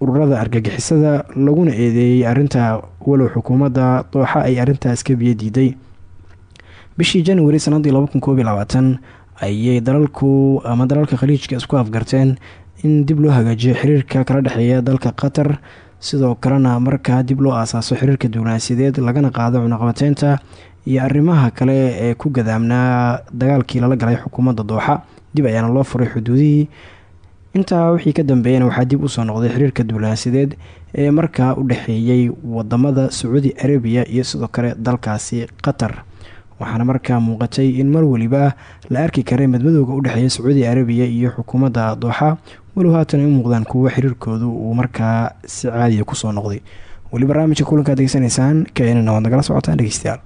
ururada argagixisada laguna eedeeyey arinta walow xukuumadda dooxa ay arintaas ka biyo diiday. Bishii januari sanadii ayay dalalku ama dalalka khaliijka isku afgarteen in dib loo hagaajiyo xiriirka kala dhexeeya dalka qatar. Sidoo kalena markaa dib loo aasaaso xiriirka duwanaasideed lagana qaado cunaqabateynta iyo arrimaha kale ee ku gadaamnaa dagaalkii lala galay xukuumadda dooxa. Dib ayaana loo furay xuduudihii intaa wixii ka dambeeyana waxaa dib u soo noqday xiriirka duwanaasideed ee markaa u dhexeeyey waddamada sacuudi arabiya iyo sidoo kale dalkaasi qatar. Waxaana markaa muuqatay in mar weliba la arki karay madmadowga u dhexeeya sacuudi arabiya iyo xukuumadda dooxa walow haatan ay u muuqdaan kuwo xiriirkoodu uu markaa si caadiya ku soo noqday. Weli barnaamijka kulankaad degeysanaysaan knn waad nagala socotaan dhegeystayaal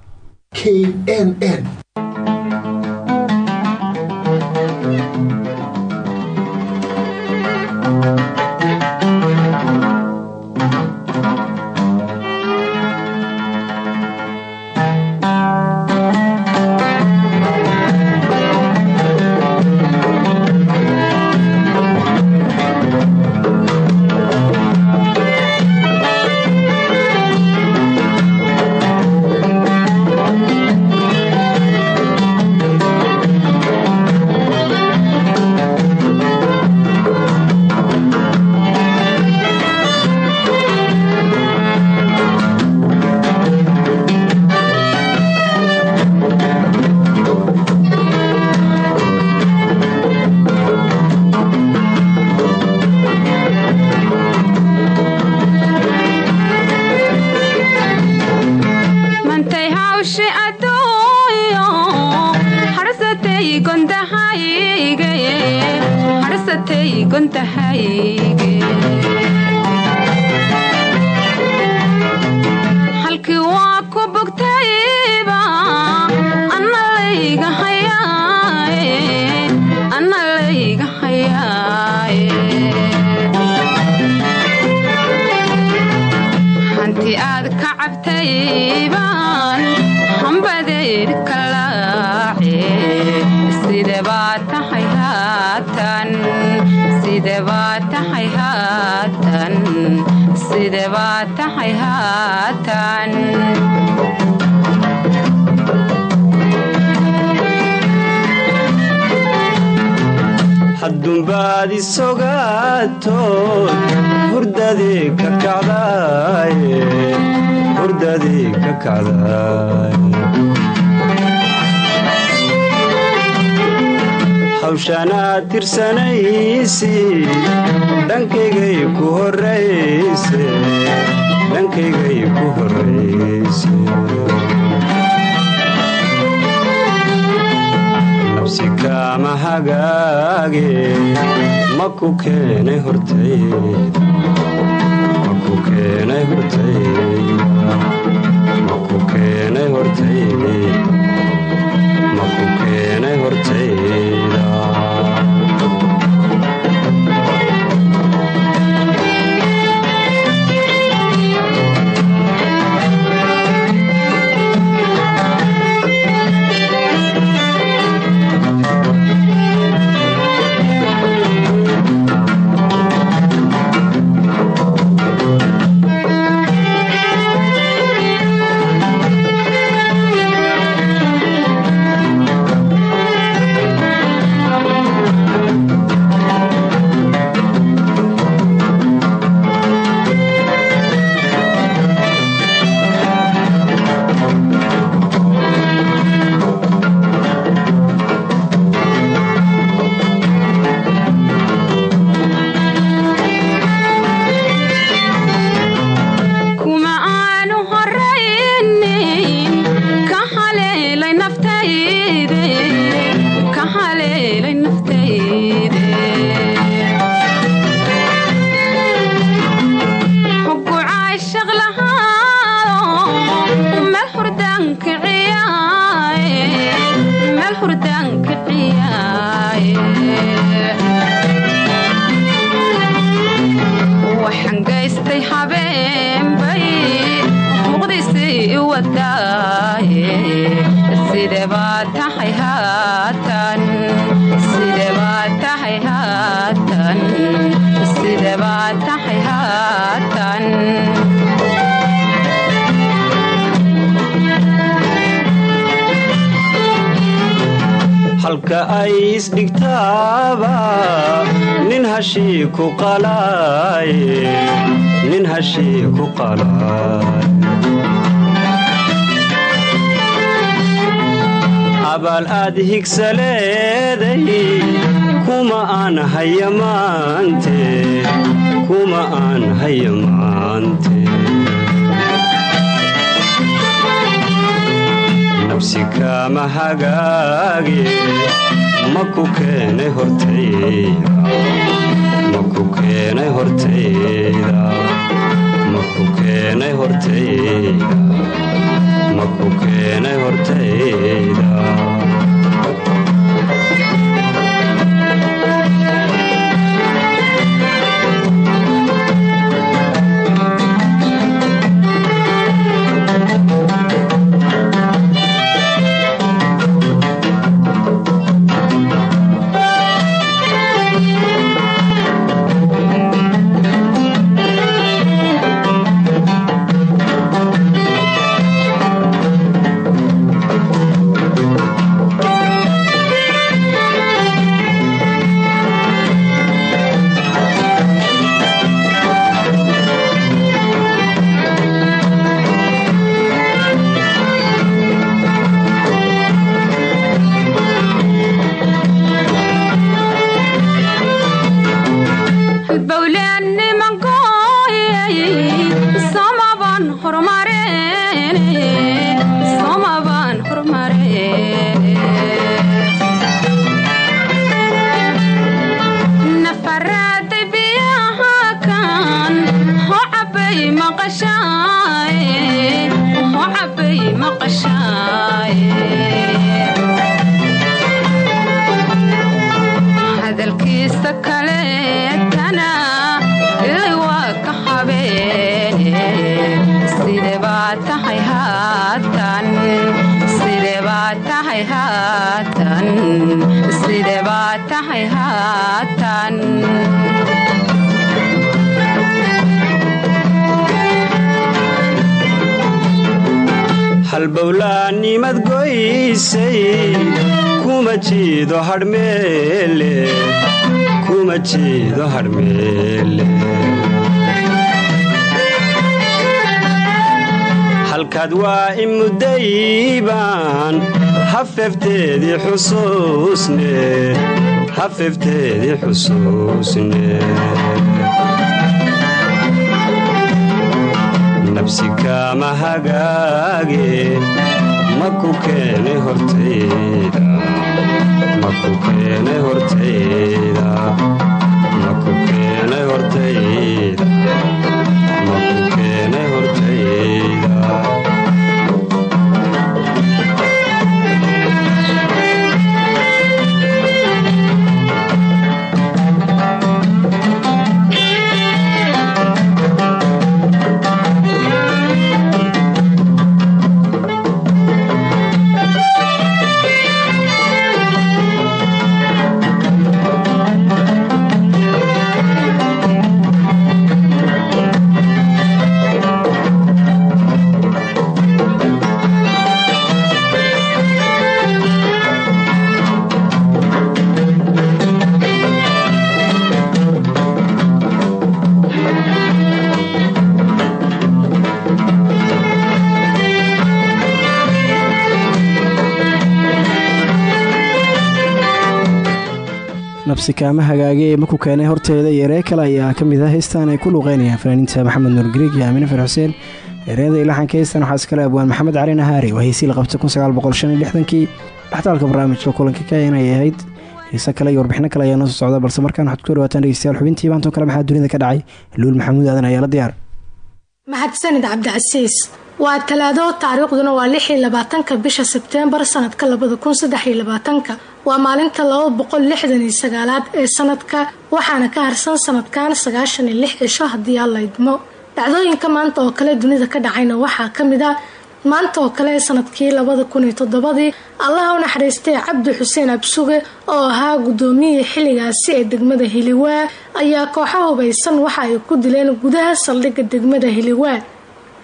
abaal aad higsaleeday kuma aan haya maante kuma aan haya maante. Nabsi kaama hagaage ma ku keenay hortayda ma ku keenay hortayda ma ku keenay hortayda halbowlaannimad goysay kuma jiido hadhmeele kuma jiido hadhmeele halkaad waa i muddaybaan hafefteedii xusuusne hafefteedii xusuusne. Nabsi kaama hagaage ma ku keenay hortayda ma ku keenay hortayda ma ku keenay hortayda nabsi kaama hagaage ee maku keenay horteeda iyo eree kale ayaa ka mid ah. Heystan ay ku luuqeynayaan fanaaniinta maxamed nuur griig iyo aamine far xuseen ereeda ilaxanka heystan waxaa iskale abwaan maxamed cali nahaari waa heysii la qabtay kii dhaxtaalka barnaamijka kulanka kayan ay ahayd heese kale iyo warbixino kale ayaa noo soo socda balse markaan waxaad ku dhawaataan dhegeystayaal xubintii maantoo kale maxaa dunida ka dhacay? Luul maxamuud aadan ayaa la diyaar. Mahadsanid cabdicasiis waa talaado taariikhduna waa lix iyo labaatanka bisha sebteembar sanadka labada kun waa maalinta laba boqol ee sanadka waxaana ka harsan sanadkan sagaashan iyo lix cisho haddii aan la idmo dhacdooyinka maanta oo kale dunida ka dhacayna waxaa ka mid ah maanta oo kale sannadkii labada kun iyo toddobadii u naxariistay cabdi xuseen absuge oo ahaa guddoomiyihii xilligaasi ee degmada hiliwaa. Ayaa kooxa hubaysan waxa ay ku dileen gudaha saldhigga degmada hiliwaa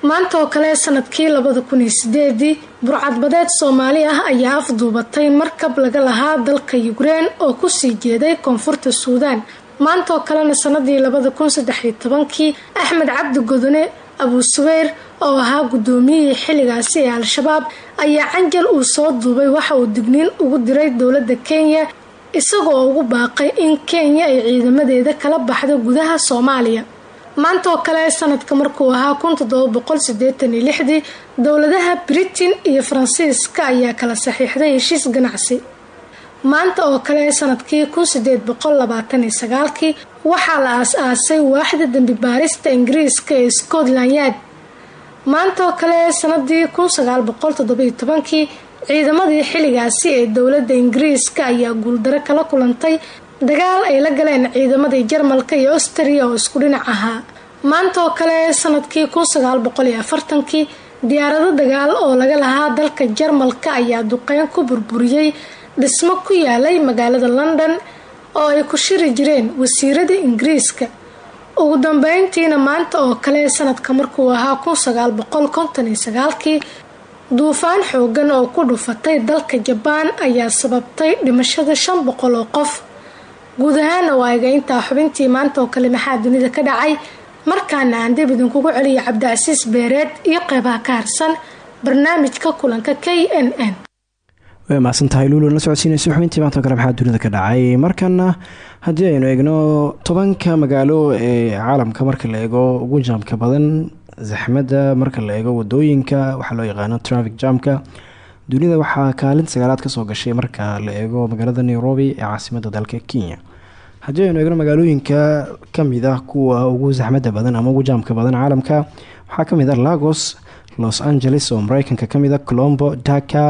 maanta oo kale sannadkii labada kun iyo sideedii burcadbadeed soomaali ah ayaa afduubatay markab laga lahaa dalka yukrein oo ku sii jeeday koonfurta suudaan. Maanta oo kalena sanadii labada kun saddex iyo tobankii axmed cabdi godone abuu subayr oo ahaa guddoomiyihii xilligaasi ee al-shabaab ayaa canjal uu soo duubay waxa uu digniin ugu diray dowladda kenya isagoo ugu baaqay in kenya ay ciidamadeeda kala baxdo gudaha soomaaliya maanta oo kale sanadka markuu ahaa kun toddoba boqol dowladaha britain iyo faransiiska ayaa kala saxiixday heshiis ganacsi. Maanta oo kale sannadkii kun sideed boqol sagaalkii waxaa la aas-aasay waaxda dembi baarista ingiriiska ee scotland yard. Maanta oo kale sanadii kun sagaal boqol toddobiyo tobankii ciidamadii xilligaasi ee dowladda ingiriiska ayaa guuldaro kala kulantay dagaal ay la galeen ciidamadii jarmalka iyo austria oo isku dhinac ahaa. Maanta oo kale sannadkii kun sagaal boqol iyo afartankii diyaarado dagaal oo laga lahaa dalka jarmalka ayaa duqeyn ku burburiyey dhismo ku yaalay magaalada london oo ay ku shiri jireen wasiirada ingiriiska. Ugu dambeyntiina maanta oo kale sanadka markuu ahaa kun sagaal boqol konton iyo sagaalkii duufaan xoogan oo ku dhufatay dalka jabaan ayaa sababtay dhimashada shan boqol oo qof guud ahaana waa iga intaa xubintii maanta oo kale maxaa dunida ka dhacay? Markaana aan dib idinkugu celiya cabdicasiis beereed iyo qeybaha ka harsan barnaamijka kulanka k n n. Way mahadsan tahay luulo la socodsiinaysa xubintii kale maxaa dunida ka dhacay? Markana haddii aynu eegno tobanka magaalo ee caalamka marka la eego ugu jaamka badan zaxmadda marka la eego waddooyinka waxaa loo yaqaano trafic jamka dunida waxaa kaalin sagaalaad ka soo gashay marka la eego magaalada nairobi ee caasimada dalka kenya. Haddii aynu eegno magaalooyinka ka mid ah kuwa ugu zaxmada badan ama ugu jaamka badan caalamka waxaa ka mid ah lagos los angeles oo mareykanka ka mid a colombo daka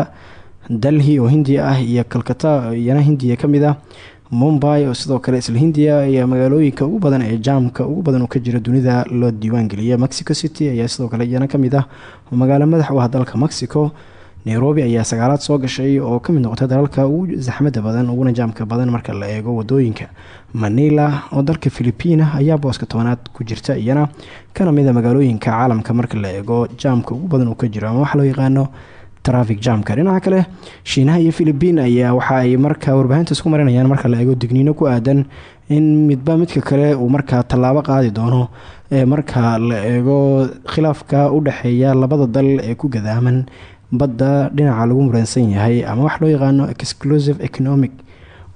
dalhi oo hindiya ah iyo kalkata iyana hindiya ka mid ah mumbai oo sidoo kale isla hindiya ayaa magaalooyinka ugu badan ee jaamka ugu badan oo ka jira dunida loo diiwaangeliya mexico city ayaa sidoo kale iyana ka mid ah magaalo madax ah dalka mexico nairobi ayaa sagaalaad soo gashay oo ka mid noqotay dalalka ugu zaxmada badan uguna jaamka badan marka la eego waddooyinka manila oo dalka philipiina ayaa booska tobanaad ku jirta iyana kana mid a magaalooyinka caalamka marka la eego jaamka ugu badan uu ka jiro ama loo yaqaano trafic jamka. Dhinaca kale shiinaha iyo philibiin ayaa waxa ay markaa warbaahinta isku marinayaan marka la eego digniino ku aadan in midba midka kale uu markaa tallaabo qaadi doono ee marka la eego khilaafka u dhexeeya labada dal ee ku gadaaman badda dhinaca lagu muransan yahay ama wax loo yaqaano exclusive economic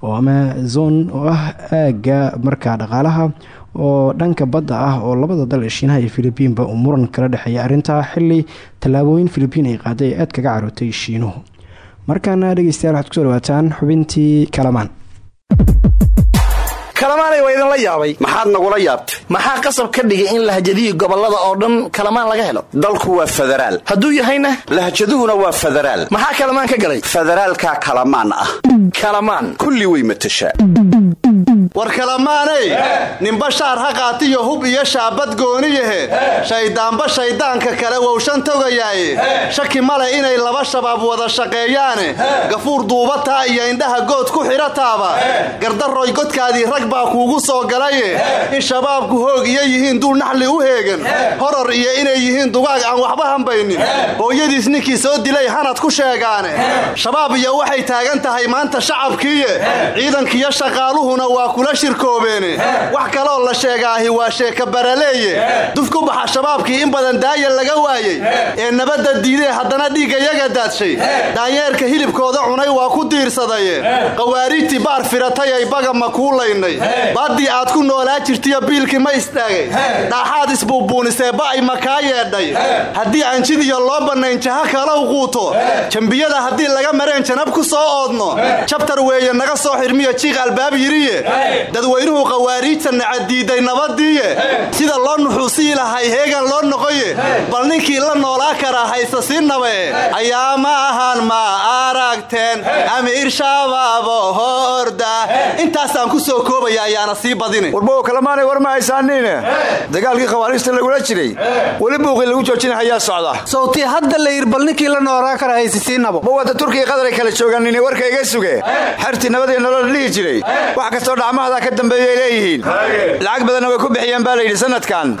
oo ama zone oo ah aagga markaa dhaqaalaha oo dhanka badda ah oo labada dal ee shiinaha iyo philibiinba uu muran kala dhexeeya arrintaa xili tallaabooyin philibiin ay qaaday aad kaga carootay shiinuhu. Markaana dhegeystayaal waxaad ku soo dhawaataan xubintii kalamaan kalamaanay waa idinla yaabay. Maxaad nagula yaabtay? Maxaa qasab ka dhigay in lahjadihi gobollada oo dhan kalamaan laga helo? Dalku waa federaal. Hadduu yahayna? Lahjaduhuna waa federaal. Maxaa kalamaan ka galay? Federaalkaa kalamaan ah. Kalamaan. Kulli way matashaa war kalamaaney ninba shaar ha qaatiyo hub iyo shaabad gooniyahe shayddaanba shayddaanka kale wowshan togayaaye. Shaki male inay laba shabaab wada shaqeeyaane. Gafuur duubataa iyo indhaha good ku xidhataaba gardaroy godkaadii rag baa kuugu soo galaye. In shabaabku hoog iyo yihiin dul naxli u heegan. Horor iyo inay yihiin dugaag aan waxba hambaynin. Hooyadiis ninkii soo dilay hanad ku sheegaane. Shabaab iyo waxay taagan tahay maanta shacabkiiye. Ciidankiyo shaqaaluhuna waa kula shirkoobeene. Wax kaloo la sheegaahi waa sheeka baraleeye. Duf ku baxa shabaabkii in badan daaya laga waayey. Ee nabadda diidee haddana dhiiggayaga daadshay. Daanyeerka hilibkooda cunay waa ku diirsadaye. Qawaariijtii baar firatay ay baga makuulaynay baaddii aad ku noolaa jirtiyo biilkii ma istaagay. Dhaaxaad isbuubuunisee ba'ay makaa yeedhay. Haddii aan jidiyo loo bannayn jaha kalow quuto. Jambiyada haddii laga mareen janab ku soo oodno. Jabtar weeye naga soo xirmiyo jiiq albaab yiriye dadweynuhu qawaariijta nacadiiday nabadiiye sida loo nuxuusii lahay heegan loo noqoye. Bal ninkii la noolaa karaa haysta sii nabe. Ayaa ma ahan ma aragteen amiir shabaabo horda intaasaan ku soo koobaya ayaana sii badine. Warbow kalemaanay war ma haysaaniine dagaalkii khawaariijta lagula jiray. Weli buuqii lagu joojinahayaa socda. Sawtii hadda la yir bal ninkii la noolaa kara haysisiinabo ma wada turkiya qadaray kala joogaanine warka iga suge. Xertii nabadii nolol dhihi jiray. Wax kastoo dhacmahada ka dambeeyay leeyihiin. Lacag badanna way ku bixiyeen baa layidhi sanadkan.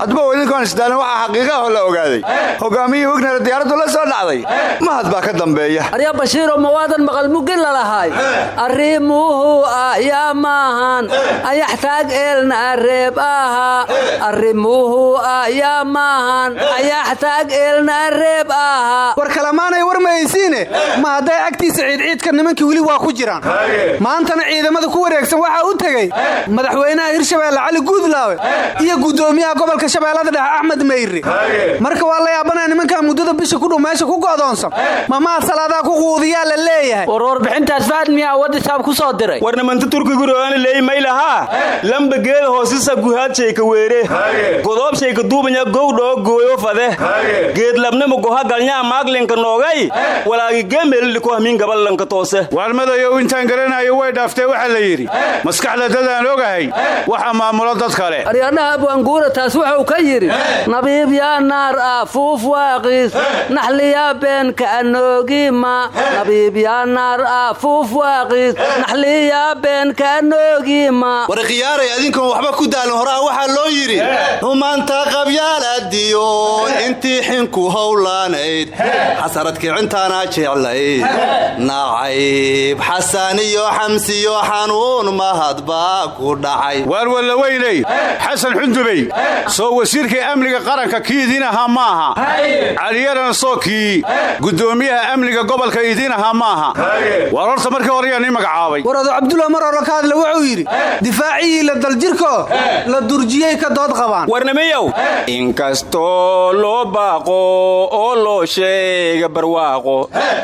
Hadba idinkoon isdaalin waxaa xaqiiqaahoo la ogaaday. Hogaamiyihii wigner diyaaraddu la soo dhacday. Mahad baa ka dambeeya. Arya bashiiro mawaadan maqal mugin lalahay arrimuhu ayaa maahan ayaxtaag eelna areeb aha arrimuhu ayaa maahan ayaxtaag eelna areeb aha war kalamaanay war mahaysiine ma hadday agtiisa ciidciidka nimankii weli waa ku jiraan. Maantana ciidamada ku wareegsan waxaa u tegey madaxweynaha hirshabeelle cali guudlaawe iyo guddoomiyaha gobolka shabeellada dhexe axmed meyri. Marka waa la yaabanaya nimankaa muddada bisha kudhow meesha ku go'doonsan. Mamaha salaadaa ku quudiyaa la leeyahay? War warbixintaas fahad miyaa wadisaab ku soo diray. Warnamanta turkiguroana leey maylahaa lamba geeda hoosisa guhaadshayka weere. Godoobshayka duubanya gowdhoo gooyo fade. Geedlabnima goha galnyaa maaglinka noogay. Walaagi geemelidhiko hamiin gaballanka toose. Waalmadayow intaan garanayo way dhaaftee waxaa la yidhi. Maskaxda dadaan ogahay waxa maamulo dad kale. Aryadhaha abwaanguura taas wuxuu ka yidhi nabiib yaa naar ah fuuf waaqiis naxliyaa beenka anoogima nabiib yaa naar ah fuuf waaqiis naxliyaa beenka anoogima war khiyaaray adinkoon waxba ku daalin horaa waxaa loo yidhi humaanta qabyaaladiyo intii xinku howlaanayd xasarad kicintaana jeclayd nacayb xasan iyo xamsiyo xanuun mahad baa ku dhacay. Waar walla weynay xasan xundubey soo wasiirkii amniga qaranka kii idiin ahaa ma aha caliyaran soo kii guddoomiyaha amniga gobolka idiin ahaa ma aha waar horta markii horeyaa nii magacaabay yidhi difaaciyii la daljirko la durjiyey ka dood qabaan. Warnimiyow inkastoo loo baaqo oo loo sheega barwaaqo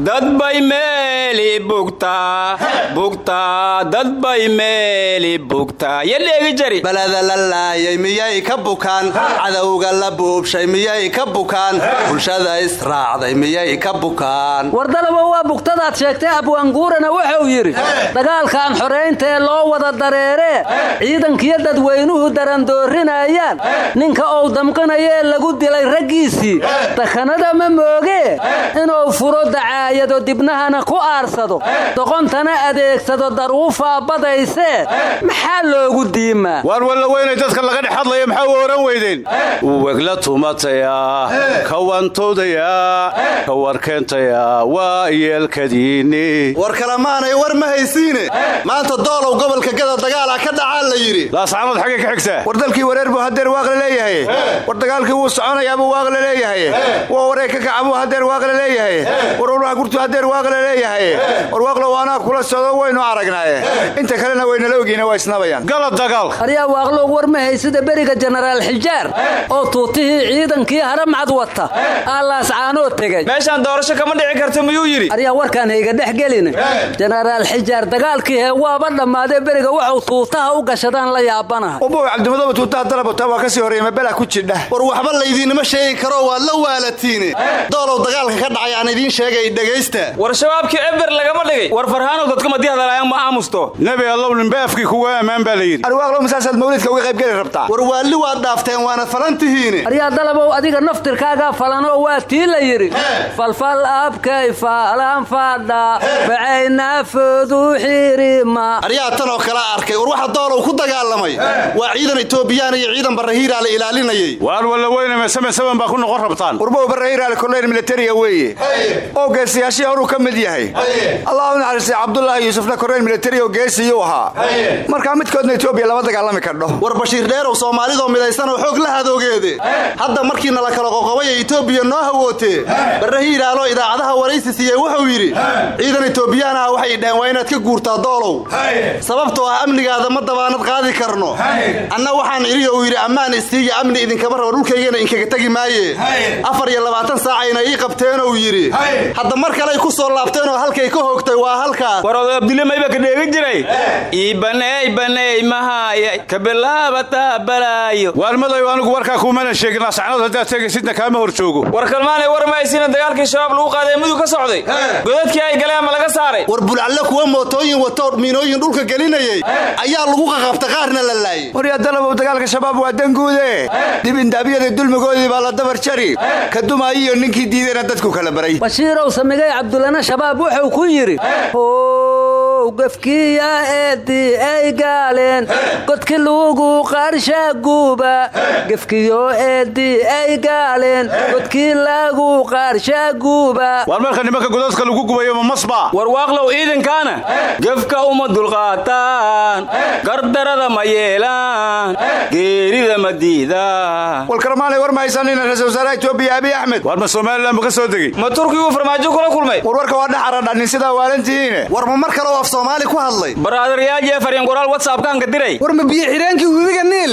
dad bay meeli bugtaa bugtaa dad bay meeli bugtaa yadheegi jari. Balada la laayay miyay ka bukaan? Cadowga la buubshay miyay ka bukaan? Bulshada israacday miyay ka bukaan? Wardalaba waa bugtadaad sheegtay abwaanguurana wuxuu yidhi dagaalkan xoraynta ee loo wada dareeree ciidankiyo dadweynuhu darandoorinayaan. Ninka uu damqinaya ee lagu dilay raggiisii dakanada ma moogee inuu furo dacaayado dibnahana ku aarsado. Doqontana adeegsado daruufaa badaysee maxaa loogu diimaa? Waar walla weynay dadka laga dhex hadlaya maxaa u oran weydeen wegla tumataya kawantowdaya ka warkeentaya waa yeelkadiinni war kalemaanay war ma haysiine. Maanta doolow gobolka gada dagaalaa ka dhacaa la yidhi. Laascanood xaggay ka xigtaa war dalkii wareer buu hadeer waaqla leeyahay. War dagaalkii wuu soconayaabuu waaqla leeyahay. Waa wareeg ka kacabuu hadeer waaqla leeyahay. War gurtu hadeer waaqla leeyahay. War waaqlow anaa kula socdo waynu aragnaaye. Inta kalena waynala ogiina waa isnabayaan. Gala dagaal. Aryaa waaqlow war ma haysida beriga jenaraal xijaar oo tuutihii ciidankii haramcad wata. Aalaascaanoo tegay. Meeshaan doorasho kama dhici karta miyuu yidhi? Aryaa warkaan hayga dhex gelin jenaraal xijaar dagaalkii hee waaba dhammaadee beriga waxuu tuutaha u gashadaan la yaabanahay ubow cabdimadaba tuutaha dalabata waa ka sii horreeya mabela ku jidha. War waxba laydiinama sheegi karo waad la waalatiine. Doolow dagaalka ka dhacay aan idiin sheegay dhegaysta. War shabaabkii eber lagama dhigay. War farhaanow dadka madii hadalaayaan ma aamusto. Nebi allow nimbaafkii kuga ammaan baa la yidhi. Arwaaqlow masaasaad mawlidka uga qaybgeli rabtaa. War waalli waad dhaafteen waana falantihiine aryaa dalabow adiga naftirkaagaa falanoo waa tii la yidhi. Falfal abkay faalan fadha bacaynafoodu xirima. Aryaa tanoo kala arkay war waxa doolow ku dagaalamay. Waa ciidan etoobiyaan iyo ciidan barahiiraa la ilaalinayay. Waar walla weyne mesemesaban baa ku noqon rabtaan. Warbow barahiiraal koleyr militariga weeye. Oo geesiyaashii horuu ka mid yahay. Allah u naxariistay cabdulaahi yuusufna koreyr militari oo geesiyuu ahaa. Markaa midkoodna etoobiya lama dagaalami kardho war bashiir dheerow soomaalidoo midaysanoo xoog la hadoogeede hadda markii nala kala qoqobay ee etoobiya noo hawootee barre hiiraalo idaacadaha waraysi siiyey wuxuu yidhi ciidan etoobiyaan ah waxay dhaheen waa inaad ka guurtaa doolow sababtoo ah amnigaada ma dabaanad qaadi karno. Anna waxaan idhi uu yidhi ammaan istiiga amni idinkama rabo dhulkaygana inkaga tegi maaye. Afar iyo labaatan saacayna ii qabteenuu yidhi. Hadda mar kaley ku soo laabteenoo halkay ka hoogtay waa halkaas. War oday abdille mayba ka dheegi jiray. Ii baneey baneey mahaaya ka bilaabataa balaayo waalmaday anigu warkaa kuumana sheegin asacnood haddaad tegaysidna kaama hor joogo war kalmaanay war dagaalkii shabaab lagu qaaday mudug ka socday. Godadkii ay galeen laga saaray. War bulcalle kuwa mootooyin watoo miinooyin dhulka gelinayay ayaa lagu qaqabta qaarna la laayay. Waryaa dalabow dagaalka shabaab waa danguude dibindaabyada dulmigoodii baa la dabar jari. Ka dumaayiyo ninkii diidayna dadku kala baray. Bashiirow samigay cabdulana shabaab wuxuu ku yidhi how gafkiya ay gaaleen. Godki lugu qaarshaguuba gefkiyo eedii ay gaaleen. Godkii lagu qaarshaguuba waar marka nimanka godadka lagu gubayo ma masba. Warwaaqlow ciidankaana gefka uma dulqaataan gardarada ma yeelaan. Geerida ma diidaan. Walkarmaanay war mahaysanina ra'isul wasaaraha etoobiya abiy axmed waar ma somalilan bu ka soo degey ma turkigu farmaajo kula kulmay. Warwarka waa dhaxaradhanin sidaa waalantihiine war ma mar kale soomaali ku hadlay. Baraadarayaal jeefaryan qoraal watsapkaanka diray. War ma biyo xidheenkii webiga niil?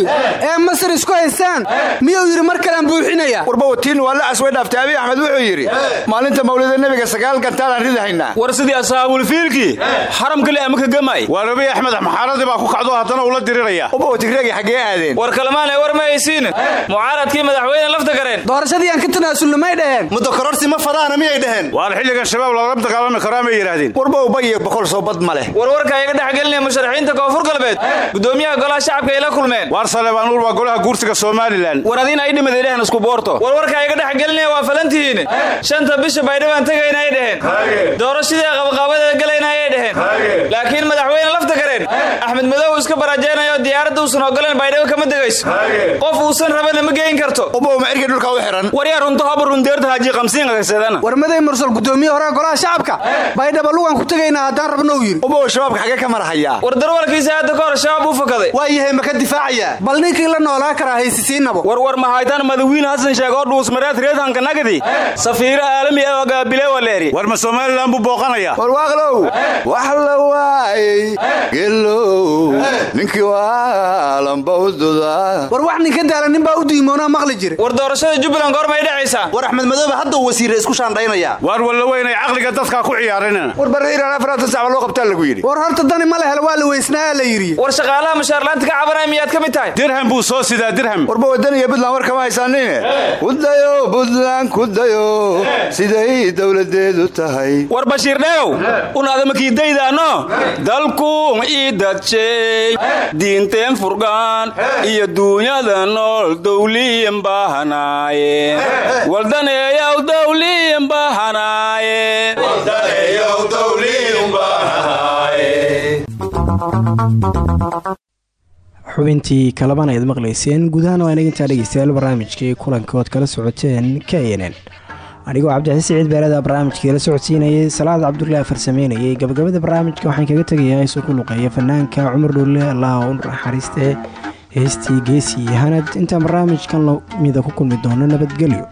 Ee masar isku haystaan? Miyuu yidhi mar kalean buuxinaya warba watiin waa la casway dhaaftay. Abiy axmed wuxuu yidhi maalinta mawlida nebiga sagaal gantaalaan ridahaynaa war sidii ashaabulfiilkii xaramkale ama ka gamay? Waar abiy axmed maxaaradii baa ku kacdo haddana ula diriraya. Uba tigreegi xaggee aadeen. War kalmaanay war ma haysiin mucaaradkii madaxweyne lafta gareen. Doorashadii aan ka tanaasulna may dhaheen. Muddo kororsi ma fadaana miyay dhaheen. Waar xilligan shabaab lagala dagaalami karaa may yidhaahdeen. Warba ubayo boqol soo bad ma leh. Warwarka iga dhexgelinaya musharaxiinta koonfur galbeed. Gudoomiyaha golaha shacabka ay la kulmeen. Waar saleebaan uur waa golaha guursiga somalilan war adiina ay idhehen isku boorto. Warwarka iga dhexgelinaya waa falantihiin shanta bisha baydhibaan tegayna ay dheheen doorashadii qabaqaabadeeda galayna ayay dheheen laakiin madaxweyne lafta gareen axmed madow iska barajeynayo diyaaradda uusan ogoleen baydhabo kama degayso. Qof uusan rabana ma geyin karto. Ubow macirka dhulka u xiran. Waryaa runto haba rundeerta haji qamsiinka kasadana war maday mursal gudoomiye horeha golaha shacabka. Baydhaba lugan ku tegaynaa haddaan rabno uu yidhi. Ubow shabaabka xagee ka marahayaa. War darwalkiisa hadda ka hor shabaab uu fakaday. Waa yahay ma ka difaacayaa bal ninkii la noolaa karaa haysisiinabo war war mahaytaan madawiin hasan sheeg oo dhuusmareed reedhanka nagdi safiiro aalami oo gaabile waleeri. War ma somalilan buu booqanaya? Warwaaqlow wax la waayey gelow ninkii waalanbawduda war wax ninka daala nin baa u diimoonaa maqli jira war doorashada jubbaland goormay dhacaysaa. War axmed madoobe hadda uu wasiire isku shaandhaynaya. Waar walla weynay caqliga dadkaa ku ciyaarinana war barriiraan afaratan sacba loo qabtaa lagu yidhi. War horta dani ma waa la weysnaayaa la yidhi. War shaqaalaha mushaarlaanta ka cabanaya miyaad ka mid tahay? Dirham buu soo sidaa dirham. Warba wadan iyo buntland war kama haysaanine kudayo buntland kudayo siday dowladeedu tahay. War bashiir dheegow unaadamakiidaydaano dalkuun ii diinteen furgaan iyo duunyada nool dowliyin bahanaaye waldaneeyow dowliyin bahanaaye xubintii kalaban ayaad maqlayseen. Gudahaan waa inaga intaa dhegeystayaal barnaamijkii kulanka ood kala socoteen k n n anigoo cabdixii siciid beelada barnaamijkii la socodsiinayay salaad cabdullaahi farsameynayay gabagabada barnaamijka waxaan kaga tegayaa isoo ku luqeeya fanaanka cumar dhuulle allah u naxariiste heestii geesi iyo hanad. Intaan barnaamijkan lamida ku kulmi doono nabadgelyo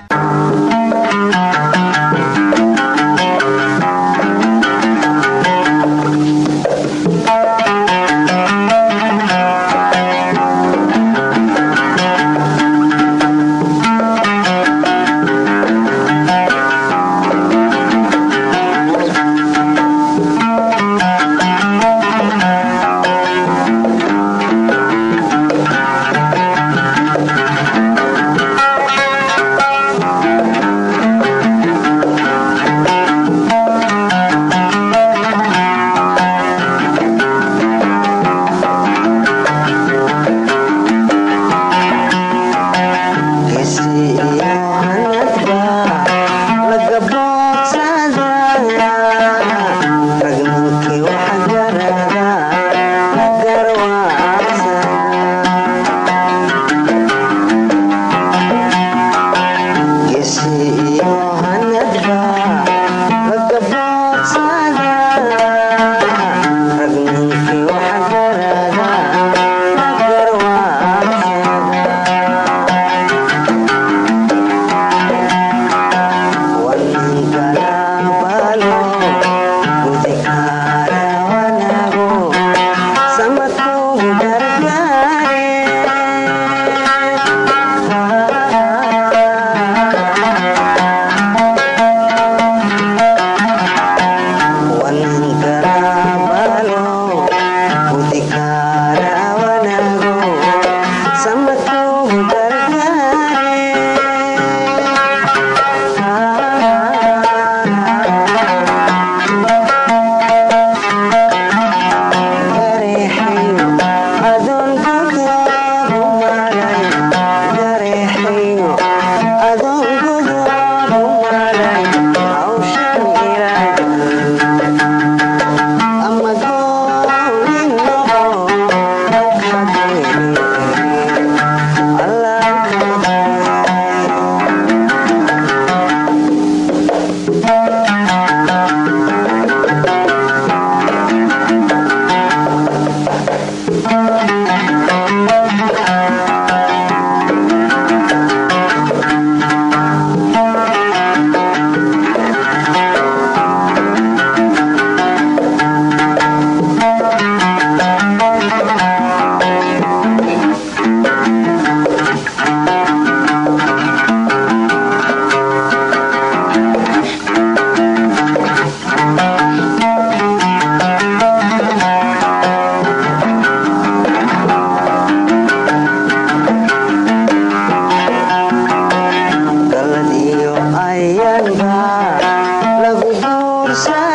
ku Sunshine.